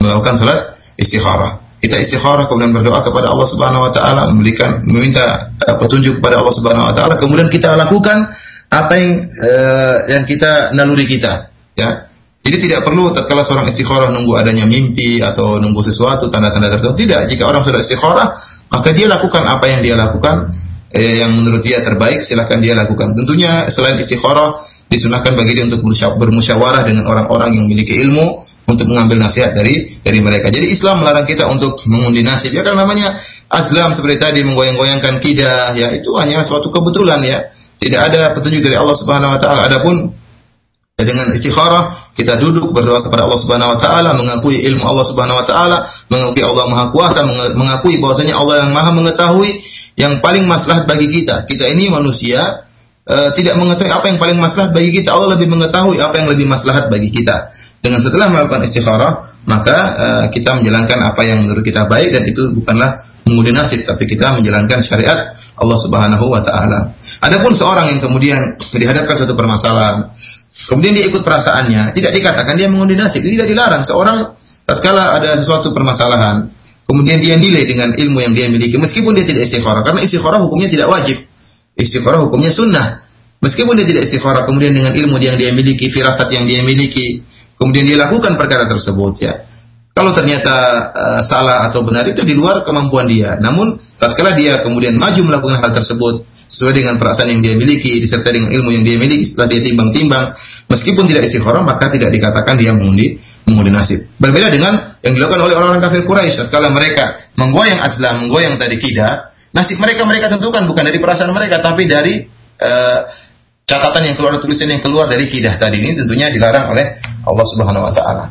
Melakukan salat istikharah. Kita istikharah kemudian berdoa kepada Allah Subhanahu wa taala, memberikan meminta uh, petunjuk kepada Allah Subhanahu wa taala, kemudian kita lakukan apa yang uh, yang kita naluri kita, ya. Jadi tidak perlu tatkala seorang istikharah nunggu adanya mimpi atau nunggu sesuatu tanda-tanda tertentu. Tidak, jika orang sudah istikharah, maka dia lakukan apa yang dia lakukan eh, yang menurut dia terbaik, silahkan dia lakukan. Tentunya selain istikharah disunahkan bagi dia untuk bermusyawarah dengan orang-orang yang memiliki ilmu untuk mengambil nasihat dari dari mereka. Jadi Islam melarang kita untuk mengundi nasib ya karena namanya azlam seperti tadi menggoyang-goyangkan kidah ya itu hanya suatu kebetulan ya. Tidak ada petunjuk dari Allah Subhanahu wa taala. Adapun ya, dengan istikharah kita duduk berdoa kepada Allah Subhanahu wa taala, mengakui ilmu Allah Subhanahu wa taala, mengakui Allah Maha Kuasa, mengakui bahwasanya Allah yang Maha mengetahui yang paling maslahat bagi kita. Kita ini manusia uh, tidak mengetahui apa yang paling maslahat bagi kita. Allah lebih mengetahui apa yang lebih maslahat bagi kita. Dengan setelah melakukan istikharah, maka uh, kita menjalankan apa yang menurut kita baik dan itu bukanlah mengundi nasib, tapi kita menjalankan syariat Allah Subhanahu wa taala. Adapun seorang yang kemudian dihadapkan suatu permasalahan, kemudian dia ikut perasaannya, tidak dikatakan dia mengundi nasib, tidak dilarang seorang tatkala ada sesuatu permasalahan, kemudian dia nilai dengan ilmu yang dia miliki meskipun dia tidak istikharah karena istikharah hukumnya tidak wajib Istikharah hukumnya sunnah. Meskipun dia tidak istikharah, kemudian dengan ilmu yang dia miliki, firasat yang dia miliki, kemudian dia lakukan perkara tersebut ya. Kalau ternyata uh, salah atau benar itu di luar kemampuan dia. Namun tatkala dia kemudian maju melakukan hal tersebut sesuai dengan perasaan yang dia miliki disertai dengan ilmu yang dia miliki setelah dia timbang-timbang meskipun tidak istikharah maka tidak dikatakan dia mengundi mengundi nasib. Berbeda dengan yang dilakukan oleh orang-orang kafir Quraisy tatkala mereka menggoyang aslam, menggoyang tadi kidah, Nasib mereka mereka tentukan bukan dari perasaan mereka tapi dari uh, catatan yang keluar tulisan yang keluar dari kidah tadi ini tentunya dilarang oleh Allah Subhanahu wa taala.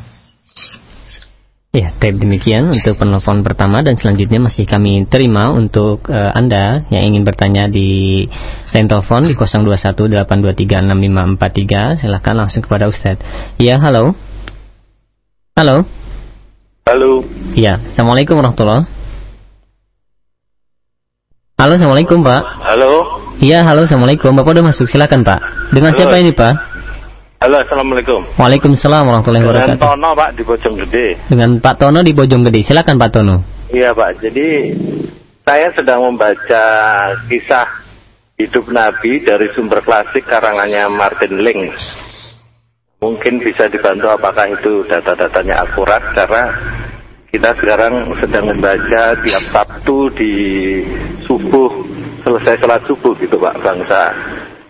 Ya, tape demikian untuk penelpon pertama dan selanjutnya masih kami terima untuk uh, Anda yang ingin bertanya di line telepon di 0218236543. Silahkan langsung kepada Ustadz. Ya, halo. Halo. Halo. Ya, Assalamualaikum warahmatullahi Halo, assalamualaikum Pak. Halo. Iya, halo, assalamualaikum. Bapak udah masuk, silakan Pak. Dengan halo. siapa ini Pak? Halo, assalamualaikum. Waalaikumsalam warahmatullahi wabarakatuh. Dengan Tono Pak di Bojonggede. Dengan Pak Tono di Bojonggede, silakan Pak Tono. Iya Pak, jadi saya sedang membaca kisah hidup Nabi dari sumber klasik karangannya Martin Link. Mungkin bisa dibantu apakah itu data-datanya akurat karena kita sekarang sedang membaca tiap Sabtu di subuh selesai sholat subuh gitu Pak bangsa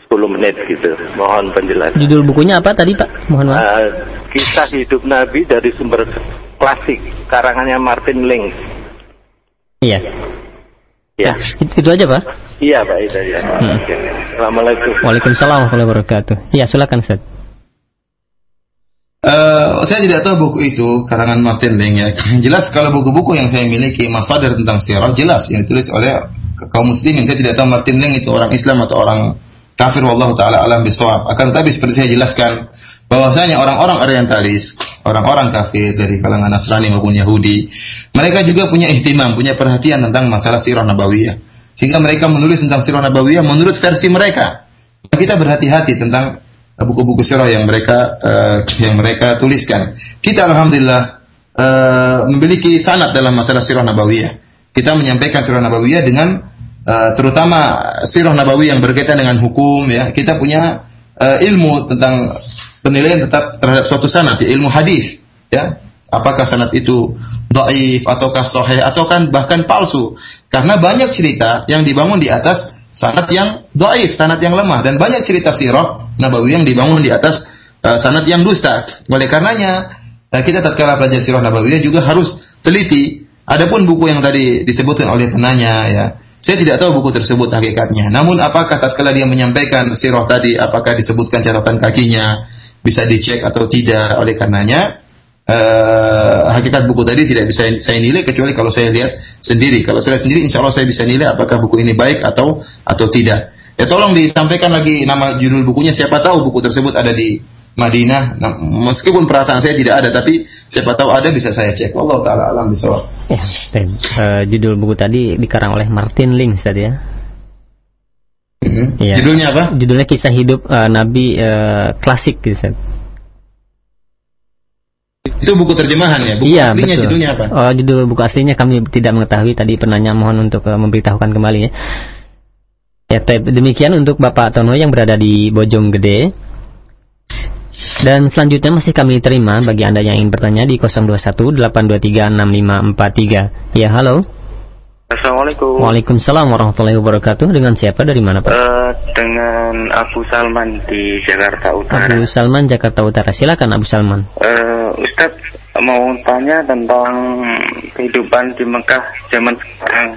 10 menit gitu. Mohon penjelasan. Judul bukunya apa tadi Pak? Mohon maaf. Uh, kisah hidup Nabi dari sumber klasik karangannya Martin Link. Iya. Ya. Nah, itu, itu aja Pak. Iya Pak itu ya. Hmm. Assalamualaikum. Waalaikumsalam warahmatullahi wabarakatuh. Iya, silakan Ustaz. Uh, saya tidak tahu buku itu karangan Martin Leng ya. Jelas kalau buku-buku yang saya miliki masalah tentang sirah jelas yang ditulis oleh kaum muslimin. Saya tidak tahu Martin Leng itu orang Islam atau orang kafir wallahu taala alam bisawab. Akan tetapi seperti saya jelaskan bahwasanya orang-orang orientalis, orang-orang kafir dari kalangan Nasrani maupun Yahudi, mereka juga punya ihtimam, punya perhatian tentang masalah sirah nabawiyah. Sehingga mereka menulis tentang sirah nabawiyah menurut versi mereka. Kita berhati-hati tentang buku-buku sirah yang mereka uh, yang mereka tuliskan. Kita alhamdulillah uh, memiliki sanad dalam masalah sirah nabawiyah. Kita menyampaikan sirah nabawiyah dengan uh, terutama sirah nabawiyah yang berkaitan dengan hukum ya. Kita punya uh, ilmu tentang penilaian tetap terhadap suatu sanad, ya, ilmu hadis ya. Apakah sanad itu dhaif ataukah sahih ataukah bahkan palsu? Karena banyak cerita yang dibangun di atas sanad yang dhaif, sanad yang lemah dan banyak cerita sirah Nabawi yang dibangun di atas uh, sanad yang dusta. Oleh karenanya uh, kita tatkala belajar sirah Nabawiyah juga harus teliti. Adapun buku yang tadi disebutkan oleh penanya ya, saya tidak tahu buku tersebut hakikatnya. Namun apakah tatkala dia menyampaikan sirah tadi apakah disebutkan catatan kakinya bisa dicek atau tidak oleh karenanya uh, hakikat buku tadi tidak bisa saya nilai kecuali kalau saya lihat sendiri. Kalau saya lihat sendiri insya Allah saya bisa nilai apakah buku ini baik atau atau tidak. Ya tolong disampaikan lagi nama judul bukunya siapa tahu buku tersebut ada di Madinah. Nah, meskipun perasaan saya tidak ada tapi siapa tahu ada bisa saya cek. Allah taala alam bisa. Ya, uh, judul buku tadi dikarang oleh Martin Link tadi ya. Mm-hmm. Ya. Judulnya apa? Judulnya kisah hidup uh, Nabi uh, klasik gitu. Itu buku terjemahan ya? Buku iya, aslinya betul. judulnya apa? Oh, judul buku aslinya kami tidak mengetahui. Tadi penanya mohon untuk uh, memberitahukan kembali ya. Ya, demikian untuk Bapak Tono yang berada di Bojong Gede. Dan selanjutnya masih kami terima bagi Anda yang ingin bertanya di 0218236543. Ya, halo. Assalamualaikum. Waalaikumsalam warahmatullahi wabarakatuh. Dengan siapa dari mana, Pak? Uh, dengan Abu Salman di Jakarta Utara. Abu Salman Jakarta Utara. Silakan Abu Salman. Uh, Ustadz mau tanya tentang kehidupan di Mekah zaman sekarang.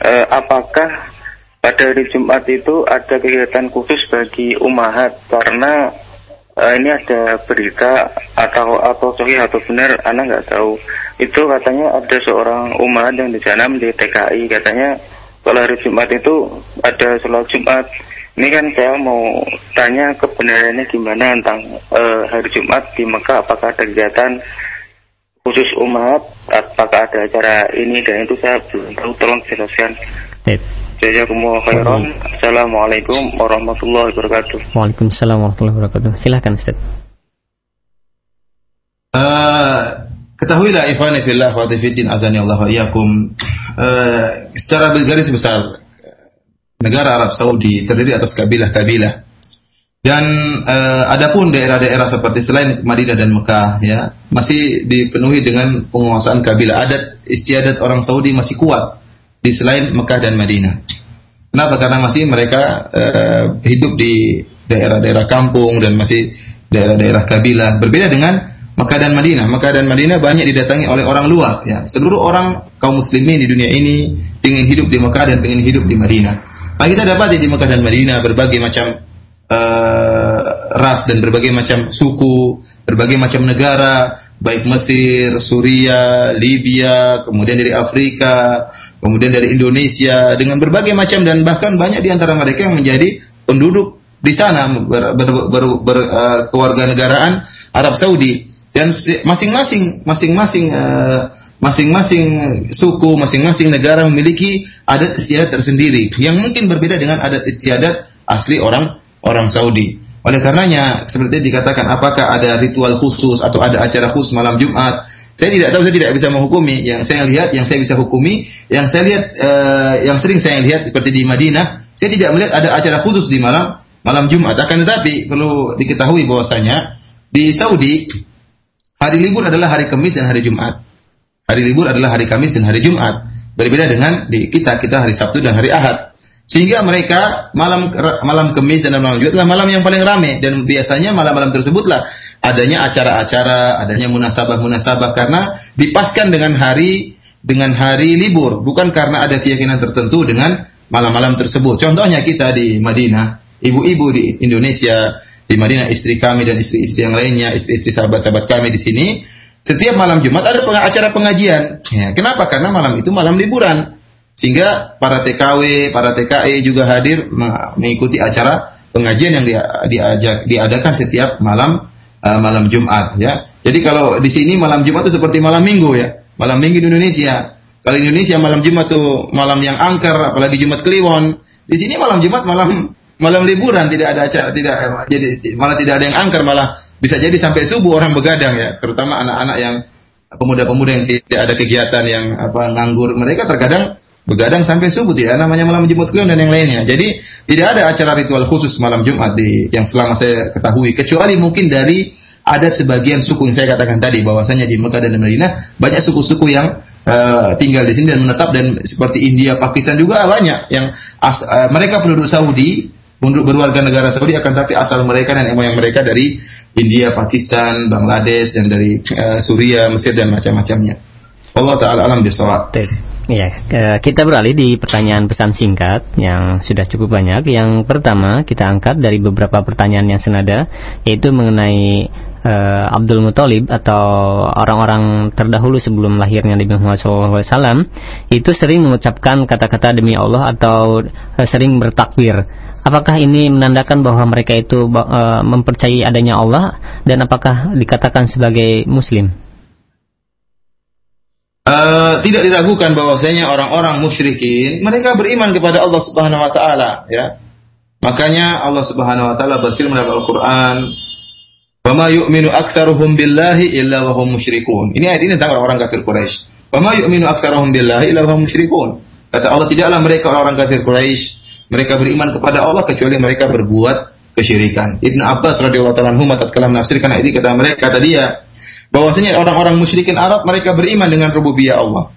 Uh, apakah pada hari Jumat itu ada kegiatan khusus bagi umahat karena uh, ini ada berita atau atau sahih atau benar anak nggak tahu. Itu katanya ada seorang umahat yang dijanam di TKI katanya kalau hari Jumat itu ada sholat Jumat. Ini kan saya mau tanya kebenarannya gimana tentang uh, hari Jumat di Mekah. Apakah ada kegiatan khusus umat? Apakah ada acara ini? Dan itu saya belum tahu. Tolong jelaskan. Jazakumullah khairan. Assalamualaikum warahmatullahi wabarakatuh. Waalaikumsalam warahmatullahi wabarakatuh. Silahkan Ustaz. Uh, ketahuilah ikhwan fillah wa fiddin azani Allah wa iyyakum uh, secara bergaris besar negara Arab Saudi terdiri atas kabilah-kabilah dan uh, adapun daerah-daerah seperti selain Madinah dan Mekah ya masih dipenuhi dengan penguasaan kabilah adat istiadat orang Saudi masih kuat di selain Mekah dan Madinah. Kenapa? Karena masih mereka uh, hidup di daerah-daerah kampung dan masih daerah-daerah kabilah. Berbeda dengan Mekah dan Madinah. Mekah dan Madinah banyak didatangi oleh orang luar. Ya, seluruh orang kaum muslimin di dunia ini ingin hidup di Mekah dan ingin hidup di Madinah. Nah, kita dapati di Mekah dan Madinah berbagai macam uh, ras dan berbagai macam suku, berbagai macam negara, baik Mesir, Suria, Libya, kemudian dari Afrika, kemudian dari Indonesia, dengan berbagai macam dan bahkan banyak di antara mereka yang menjadi penduduk di sana ber, ber, ber, ber, uh, keluarga negaraan Arab Saudi dan masing-masing masing-masing uh, masing-masing suku, masing-masing negara memiliki adat istiadat tersendiri yang mungkin berbeda dengan adat istiadat asli orang orang Saudi. Oleh karenanya, seperti dikatakan, apakah ada ritual khusus atau ada acara khusus malam Jumat? Saya tidak tahu, saya tidak bisa menghukumi. Yang saya lihat, yang saya bisa hukumi, yang saya lihat, uh, yang sering saya lihat seperti di Madinah, saya tidak melihat ada acara khusus di malam malam Jumat. Akan tetapi perlu diketahui bahwasanya di Saudi hari libur adalah hari Kamis dan hari Jumat. Hari libur adalah hari Kamis dan hari Jumat. Berbeda dengan di kita, kita hari Sabtu dan hari Ahad. Sehingga mereka malam malam Kamis dan malam Jumat adalah malam yang paling ramai dan biasanya malam-malam tersebutlah adanya acara-acara, adanya munasabah-munasabah karena dipaskan dengan hari dengan hari libur, bukan karena ada keyakinan tertentu dengan malam-malam tersebut. Contohnya kita di Madinah, ibu-ibu di Indonesia, di Madinah istri kami dan istri-istri yang lainnya, istri-istri sahabat-sahabat kami di sini, setiap malam Jumat ada acara pengajian. Ya, kenapa? Karena malam itu malam liburan. Sehingga para TKW, para TKE juga hadir mengikuti acara pengajian yang diajak diadakan setiap malam uh, malam Jumat ya. Jadi kalau di sini malam Jumat itu seperti malam Minggu ya. Malam Minggu di Indonesia. Kalau Indonesia malam Jumat tuh malam yang angker, apalagi Jumat Kliwon. Di sini malam Jumat malam malam liburan, tidak ada acara, tidak jadi malah tidak ada yang angker, malah bisa jadi sampai subuh orang begadang ya, terutama anak-anak yang pemuda-pemuda yang tidak ada kegiatan yang apa nganggur, mereka terkadang begadang sampai subuh tidak namanya malam Jumat Kliwon dan yang lainnya. Jadi tidak ada acara ritual khusus malam Jumat di yang selama saya ketahui kecuali mungkin dari adat sebagian suku yang saya katakan tadi bahwasanya di Mekah dan Madinah banyak suku-suku yang uh, tinggal di sini dan menetap dan seperti India, Pakistan juga banyak yang as, uh, mereka penduduk Saudi berwarga negara Saudi akan tapi asal mereka dan moyang mereka dari India, Pakistan, Bangladesh dan dari uh, Suria, Mesir dan macam-macamnya. Allah taala alam bisawab. Ya, kita beralih di pertanyaan pesan singkat yang sudah cukup banyak. Yang pertama kita angkat dari beberapa pertanyaan yang senada, yaitu mengenai uh, Abdul Muthalib atau orang-orang terdahulu sebelum lahirnya Nabi Muhammad SAW itu sering mengucapkan kata-kata demi Allah atau uh, sering bertakbir. Apakah ini menandakan bahwa mereka itu uh, mempercayai adanya Allah dan apakah dikatakan sebagai Muslim? Uh, tidak diragukan bahwasanya orang-orang musyrikin mereka beriman kepada Allah Subhanahu wa taala ya. Makanya Allah Subhanahu wa taala berfirman dalam Al-Qur'an, "Wa ma yu'minu aktsaruhum billahi illa wa hum musyrikun." Ini ayat ini tentang orang-orang kafir Quraisy. "Wa ma yu'minu aktsaruhum billahi illa wa hum musyrikun." Kata Allah tidaklah mereka orang-orang kafir Quraisy mereka beriman kepada Allah kecuali mereka berbuat kesyirikan. Ibnu Abbas radhiyallahu taala anhu tatkala menafsirkan ayat ini kata mereka kata dia bahwasanya orang-orang musyrikin Arab mereka beriman dengan rububiyah Allah.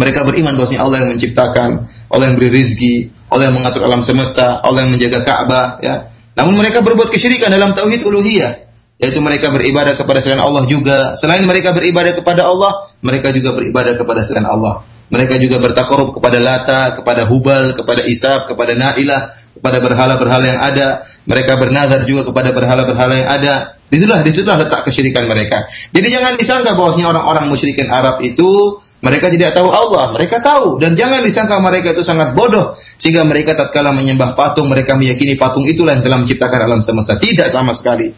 Mereka beriman bahwasanya Allah yang menciptakan, Allah yang beri rizki, Allah yang mengatur alam semesta, Allah yang menjaga Ka'bah ya. Namun mereka berbuat kesyirikan dalam tauhid uluhiyah, yaitu mereka beribadah kepada selain Allah juga. Selain mereka beribadah kepada Allah, mereka juga beribadah kepada selain Allah. Mereka juga bertakarub kepada Lata, kepada Hubal, kepada Isab, kepada Nailah, kepada berhala-berhala yang ada. Mereka bernazar juga kepada berhala-berhala yang ada. Itulah, di situlah letak kesyirikan mereka. Jadi jangan disangka bahwasanya orang-orang musyrikin Arab itu mereka tidak tahu Allah, mereka tahu dan jangan disangka mereka itu sangat bodoh sehingga mereka tatkala menyembah patung mereka meyakini patung itulah yang telah menciptakan alam semesta. Tidak sama sekali.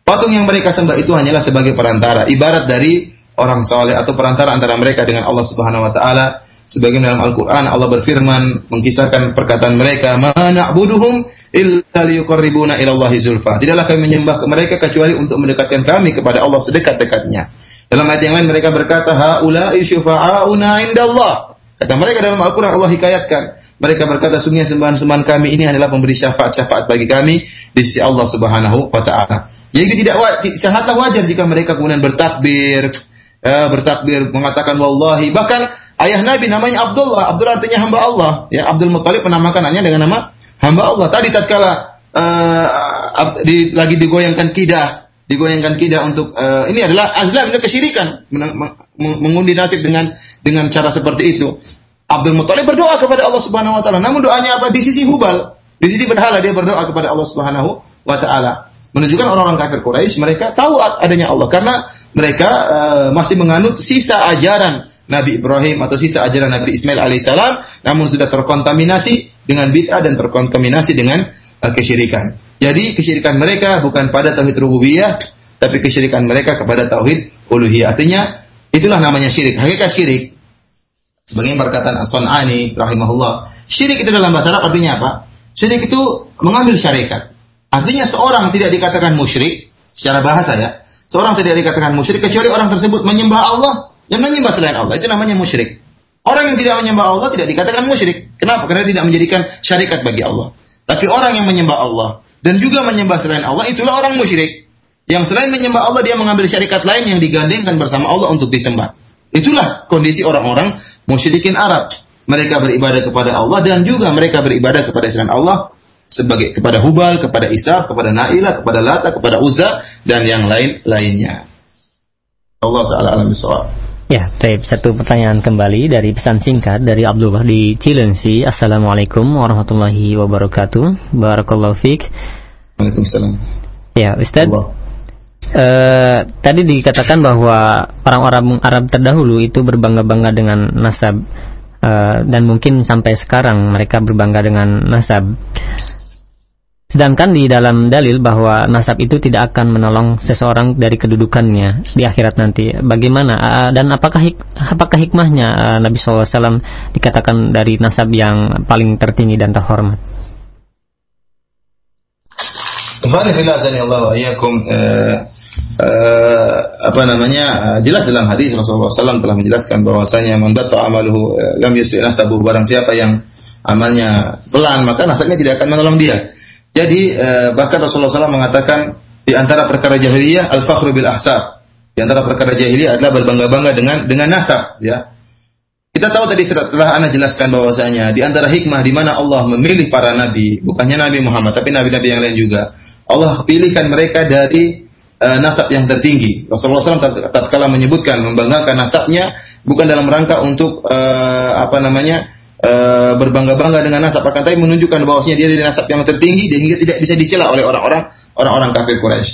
Patung yang mereka sembah itu hanyalah sebagai perantara, ibarat dari orang soleh atau perantara antara mereka dengan Allah Subhanahu wa taala. Sebagian dalam Al-Qur'an Allah berfirman mengkisahkan perkataan mereka, "Ma na'buduhum illa liyuqarribuna ila Allah zulfa." Tidaklah kami menyembah mereka kecuali untuk mendekatkan kami kepada Allah sedekat-dekatnya. Dalam ayat yang lain mereka berkata, "Haula'i syufa'auna indallah." Kata mereka dalam Al-Qur'an Allah hikayatkan, mereka berkata sungguh sembahan-sembahan kami ini adalah pemberi syafaat-syafaat bagi kami di sisi Allah Subhanahu wa taala. Jadi tidak sangatlah wajar jika mereka kemudian bertakbir, eh, bertakbir mengatakan wallahi bahkan ayah Nabi namanya Abdullah. Abdullah artinya hamba Allah. Ya Abdul Muthalib menamakan anaknya dengan nama hamba Allah. Tadi tatkala uh, di, lagi digoyangkan kidah. Digoyangkan kidah untuk uh, ini adalah azlam ini kesyirikan. Mengundi nasib dengan dengan cara seperti itu. Abdul Muthalib berdoa kepada Allah Subhanahu wa taala. Namun doanya apa? Di sisi hubal. Di sisi berhala dia berdoa kepada Allah Subhanahu wa taala. Menunjukkan orang-orang kafir Quraisy mereka tahu adanya Allah. Karena mereka uh, masih menganut sisa ajaran Nabi Ibrahim atau sisa ajaran Nabi Ismail alaihissalam, namun sudah terkontaminasi dengan bid'ah dan terkontaminasi dengan uh, kesyirikan. Jadi kesyirikan mereka bukan pada tauhid rububiyah, tapi kesyirikan mereka kepada tauhid uluhiyah. Artinya itulah namanya syirik. Hakikat syirik sebagai perkataan As-Sun'ani rahimahullah, syirik itu dalam bahasa Arab artinya apa? Syirik itu mengambil syarikat. Artinya seorang tidak dikatakan musyrik secara bahasa ya, Seorang tidak dikatakan musyrik kecuali orang tersebut menyembah Allah dan menyembah selain Allah. Itu namanya musyrik. Orang yang tidak menyembah Allah tidak dikatakan musyrik. Kenapa? Karena tidak menjadikan syarikat bagi Allah. Tapi orang yang menyembah Allah dan juga menyembah selain Allah itulah orang musyrik. Yang selain menyembah Allah dia mengambil syarikat lain yang digandengkan bersama Allah untuk disembah. Itulah kondisi orang-orang musyrikin Arab. Mereka beribadah kepada Allah dan juga mereka beribadah kepada selain Allah sebagai kepada Hubal, kepada Isaf, kepada Nailah, kepada Lata, kepada Uzza dan yang lain-lainnya. Allah taala alam Ya, baik. Satu pertanyaan kembali dari pesan singkat dari Abdullah di Cilengsi. Assalamualaikum warahmatullahi wabarakatuh. Barakallahu fiik. Waalaikumsalam. Ya, Ustaz. Uh, tadi dikatakan bahwa orang-orang Arab terdahulu itu berbangga-bangga dengan nasab uh, dan mungkin sampai sekarang mereka berbangga dengan nasab. Sedangkan di dalam dalil bahwa nasab itu tidak akan menolong seseorang dari kedudukannya di akhirat nanti. Bagaimana dan apakah hik apakah hikmahnya Nabi SAW dikatakan dari nasab yang paling tertinggi dan terhormat? Kemarin Allah uh, uh, apa namanya jelas dalam hadis Rasulullah SAW telah menjelaskan bahwasanya membaca amaluhu uh, lam yusri nasabu barang siapa yang amalnya pelan maka nasabnya tidak akan menolong dia jadi eh, bahkan Rasulullah SAW mengatakan di antara perkara jahiliyah al-fakhru bil ahsab. Di antara perkara jahiliyah adalah berbangga-bangga dengan dengan nasab, ya. Kita tahu tadi setelah Anda jelaskan bahwasanya di antara hikmah di mana Allah memilih para nabi, bukannya Nabi Muhammad tapi nabi-nabi yang lain juga. Allah pilihkan mereka dari uh, nasab yang tertinggi. Rasulullah SAW tatkala menyebutkan membanggakan nasabnya bukan dalam rangka untuk uh, apa namanya e, berbangga-bangga dengan nasab akan tapi menunjukkan bahwasanya dia dari nasab yang tertinggi dan hingga tidak bisa dicela oleh orang-orang orang-orang kafir Quraisy.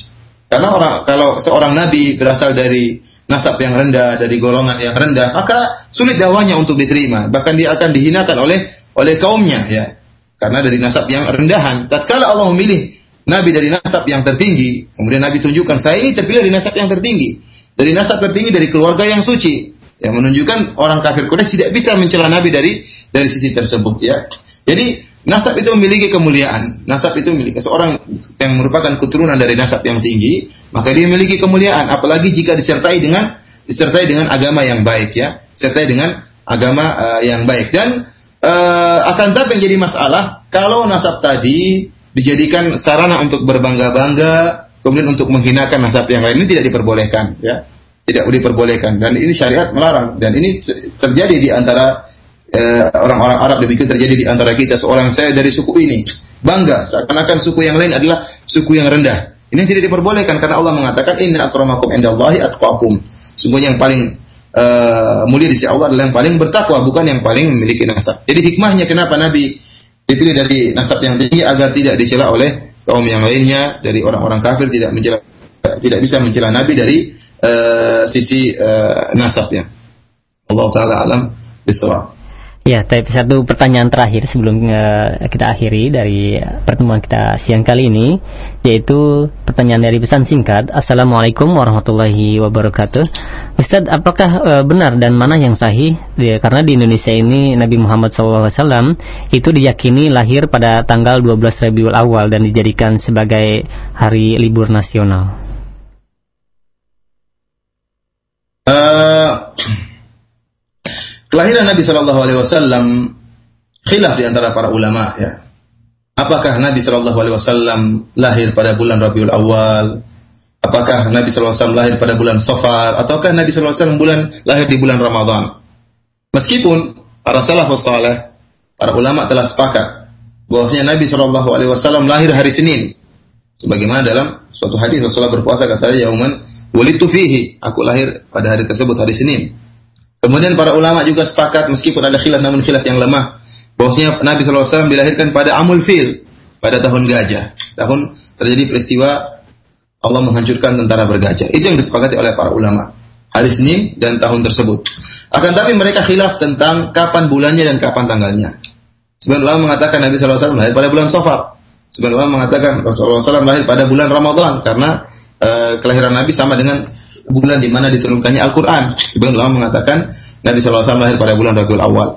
Karena orang kalau seorang nabi berasal dari nasab yang rendah, dari golongan yang rendah, maka sulit dakwanya untuk diterima. Bahkan dia akan dihinakan oleh oleh kaumnya ya. Karena dari nasab yang rendahan. Tatkala Allah memilih nabi dari nasab yang tertinggi, kemudian nabi tunjukkan saya ini terpilih dari nasab yang tertinggi. Dari nasab tertinggi dari keluarga yang suci. Yang menunjukkan orang kafir Quraisy tidak bisa mencela nabi dari dari sisi tersebut ya. Jadi nasab itu memiliki kemuliaan. Nasab itu memiliki seorang yang merupakan keturunan dari nasab yang tinggi, maka dia memiliki kemuliaan. Apalagi jika disertai dengan disertai dengan agama yang baik ya, disertai dengan agama uh, yang baik dan uh, akan tapi menjadi masalah kalau nasab tadi dijadikan sarana untuk berbangga-bangga, kemudian untuk menghinakan nasab yang lain ini tidak diperbolehkan ya. Tidak diperbolehkan dan ini syariat melarang dan ini terjadi di antara Eh, orang-orang Arab demikian terjadi di antara kita. Seorang saya dari suku ini bangga seakan-akan suku yang lain adalah suku yang rendah. Ini tidak diperbolehkan karena Allah mengatakan inna akramakum indallahi atqakum. Sungguh yang paling uh, mulia di sisi Allah adalah yang paling bertakwa, bukan yang paling memiliki nasab. Jadi hikmahnya kenapa Nabi dipilih dari nasab yang tinggi agar tidak dicela oleh kaum yang lainnya dari orang-orang kafir tidak mencela tidak bisa mencela Nabi dari uh, sisi uh, nasabnya. Allah taala alam bisawab. Ya, tapi satu pertanyaan terakhir sebelum uh, kita akhiri dari pertemuan kita siang kali ini, yaitu pertanyaan dari pesan singkat. Assalamualaikum warahmatullahi wabarakatuh. Ustadz, apakah uh, benar dan mana yang sahih? Ya, karena di Indonesia ini Nabi Muhammad SAW itu diyakini lahir pada tanggal 12 Rabiul Awal dan dijadikan sebagai hari libur nasional. Kelahiran Nabi Shallallahu Alaihi Wasallam khilaf di antara para ulama ya. Apakah Nabi Shallallahu Alaihi Wasallam lahir pada bulan Rabiul Awal? Apakah Nabi Shallallahu Alaihi Wasallam lahir pada bulan Safar? Ataukah Nabi Shallallahu Alaihi Wasallam bulan lahir di bulan Ramadan? Meskipun para salafus saleh, para ulama telah sepakat bahwasanya Nabi Shallallahu Alaihi Wasallam lahir hari Senin. Sebagaimana dalam suatu hadis Rasulullah berpuasa kata Yauman walitu fihi, aku lahir pada hari tersebut hari Senin. Kemudian para ulama juga sepakat meskipun ada khilaf namun khilaf yang lemah bahwasanya Nabi SAW dilahirkan pada Amul Fil pada tahun gajah. Tahun terjadi peristiwa Allah menghancurkan tentara bergajah. Itu yang disepakati oleh para ulama. Hari Senin dan tahun tersebut. Akan tapi mereka khilaf tentang kapan bulannya dan kapan tanggalnya. Sebagian ulama mengatakan Nabi SAW lahir pada bulan Safar. Sebagian ulama mengatakan Rasulullah SAW lahir pada bulan Ramadan karena uh, kelahiran Nabi sama dengan bulan di mana diturunkannya Al-Quran. Sebagian ulama mengatakan Nabi SAW lahir pada bulan Rabiul Awal.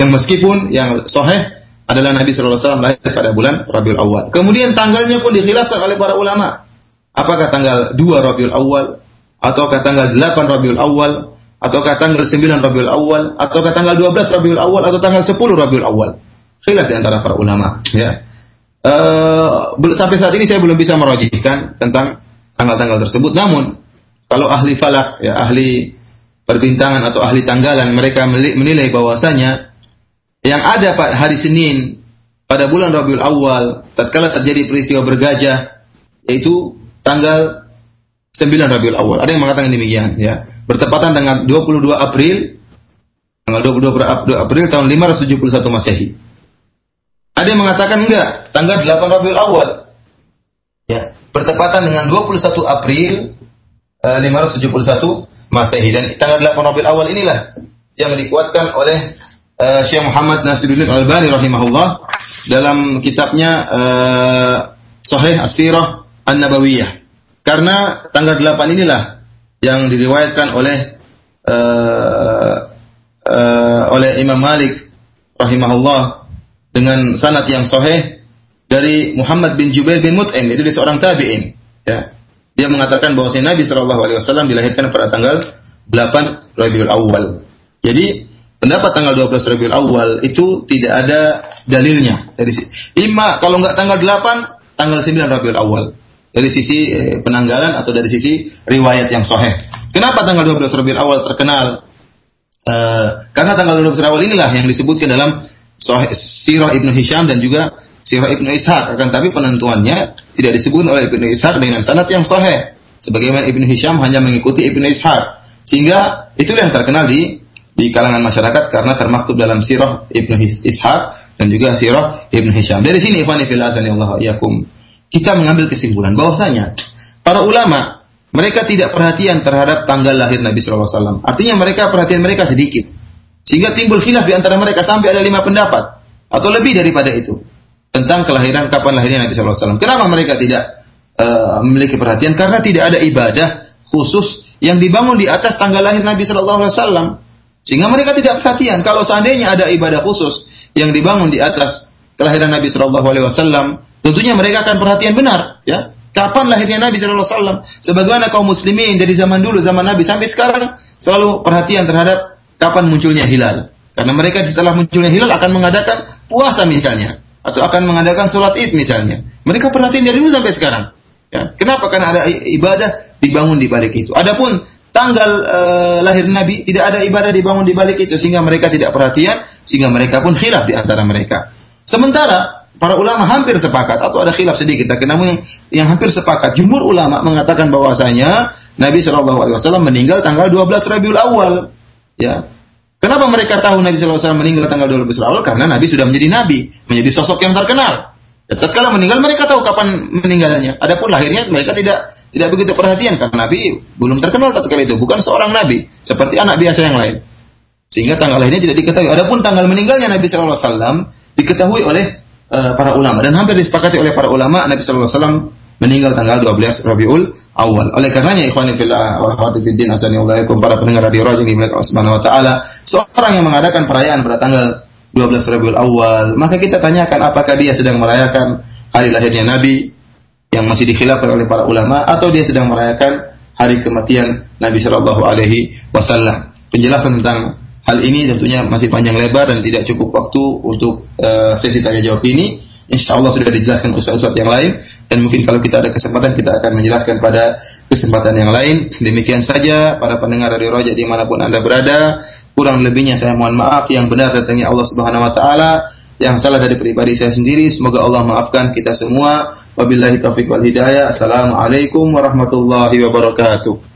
Yang meskipun yang soheh adalah Nabi SAW lahir pada bulan Rabiul Awal. Kemudian tanggalnya pun dikhilafkan oleh para ulama. Apakah tanggal 2 Rabiul Awal ataukah tanggal 8 Rabiul Awal ataukah tanggal 9 Rabiul Awal, ataukah tanggal 12 Rabiul Awal, atau tanggal 10 Rabiul Awal. Khilaf di antara para ulama. Ya. Uh, sampai saat ini saya belum bisa merojihkan tentang tanggal-tanggal tersebut. Namun, kalau ahli falak, ya, ahli perbintangan atau ahli tanggalan, mereka menilai bahwasanya yang ada pada hari Senin pada bulan Rabiul Awal, tatkala terjadi peristiwa bergajah, yaitu tanggal 9 Rabiul Awal. Ada yang mengatakan demikian, ya bertepatan dengan 22 April tanggal 22 April tahun 571 Masehi. Ada yang mengatakan enggak, tanggal 8 Rabiul Awal. Ya, bertepatan dengan 21 April eh, 571 Masehi dan tanggal 8 Rabiul Awal inilah yang dikuatkan oleh uh, Syekh Muhammad Nasiruddin Al-Albani rahimahullah dalam kitabnya uh, Sahih As-Sirah An-Nabawiyah. Karena tanggal 8 inilah yang diriwayatkan oleh uh, uh, oleh Imam Malik rahimahullah dengan sanad yang sahih dari Muhammad bin Jubair bin Mut'im itu dia seorang tabi'in ya dia mengatakan bahwa Nabi Shallallahu alaihi wasallam dilahirkan pada tanggal 8 Rabiul Awal jadi pendapat tanggal 12 Rabiul Awal itu tidak ada dalilnya dari imma kalau nggak tanggal 8 tanggal 9 Rabiul Awal dari sisi eh, penanggalan atau dari sisi riwayat yang sahih. Kenapa tanggal 12 Rabiul Awal terkenal? Uh, karena tanggal 12 Awal inilah yang disebutkan dalam Sirah Ibnu Hisham dan juga Sirah Ibnu Ishaq. Akan tapi penentuannya tidak disebut oleh Ibnu Ishaq dengan sanad yang sahih. Sebagaimana Ibnu Hisham hanya mengikuti Ibnu Ishaq. Sehingga itulah yang terkenal di di kalangan masyarakat karena termaktub dalam Sirah Ibnu Ishaq dan juga Sirah Ibnu Hisham. Dari sini ikhwan fillah Allah yakum kita mengambil kesimpulan bahwasanya para ulama mereka tidak perhatian terhadap tanggal lahir Nabi Wasallam. Artinya mereka perhatian mereka sedikit, sehingga timbul khilaf di antara mereka sampai ada lima pendapat atau lebih daripada itu tentang kelahiran kapan lahirnya Nabi Wasallam. Kenapa mereka tidak uh, memiliki perhatian? Karena tidak ada ibadah khusus yang dibangun di atas tanggal lahir Nabi Wasallam, sehingga mereka tidak perhatian. Kalau seandainya ada ibadah khusus yang dibangun di atas kelahiran Nabi Wasallam, Tentunya mereka akan perhatian benar, ya. Kapan lahirnya Nabi Wasallam? Sebagaimana kaum muslimin dari zaman dulu, zaman Nabi sampai sekarang selalu perhatian terhadap kapan munculnya hilal. Karena mereka setelah munculnya hilal akan mengadakan puasa misalnya, atau akan mengadakan sholat id misalnya. Mereka perhatian dari dulu sampai sekarang. Ya. Kenapa? Karena ada ibadah dibangun di balik itu. Adapun tanggal uh, lahir Nabi tidak ada ibadah dibangun di balik itu sehingga mereka tidak perhatian sehingga mereka pun khilaf di antara mereka. Sementara para ulama hampir sepakat atau ada khilaf sedikit tapi namun yang, yang hampir sepakat jumhur ulama mengatakan bahwasanya Nabi wasallam meninggal tanggal 12 Rabiul Awal ya kenapa mereka tahu Nabi wasallam meninggal tanggal 12 Rabiul Awal karena Nabi sudah menjadi nabi menjadi sosok yang terkenal. Ya, tatkala meninggal mereka tahu kapan meninggalnya. Adapun lahirnya mereka tidak tidak begitu perhatian karena Nabi belum terkenal tatkala itu. Bukan seorang nabi seperti anak biasa yang lain. Sehingga tanggal lahirnya tidak diketahui. Adapun tanggal meninggalnya Nabi wasallam diketahui oleh uh, para ulama. Dan hampir disepakati oleh para ulama Nabi wasallam meninggal tanggal 12 Rabiul Awal. Oleh karenanya ikhwani fillah wa akhwati para pendengar radio Raja di Allah Subhanahu wa taala, seorang yang mengadakan perayaan pada tanggal 12 Rabiul Awal, maka kita tanyakan apakah dia sedang merayakan hari lahirnya Nabi yang masih dikhilafkan oleh para ulama atau dia sedang merayakan hari kematian Nabi Shallallahu alaihi wasallam. Penjelasan tentang Hal ini tentunya masih panjang lebar dan tidak cukup waktu untuk uh, sesi tanya jawab ini. Insya Allah sudah dijelaskan ustaz-ustaz yang lain dan mungkin kalau kita ada kesempatan kita akan menjelaskan pada kesempatan yang lain. Demikian saja para pendengar Radio Roja di mana pun anda berada. Kurang lebihnya saya mohon maaf. Yang benar datangnya Allah Subhanahu Wa Taala. Yang salah dari pribadi saya sendiri. Semoga Allah maafkan kita semua. Wabillahi taufiq wal hidayah. Assalamualaikum warahmatullahi wabarakatuh.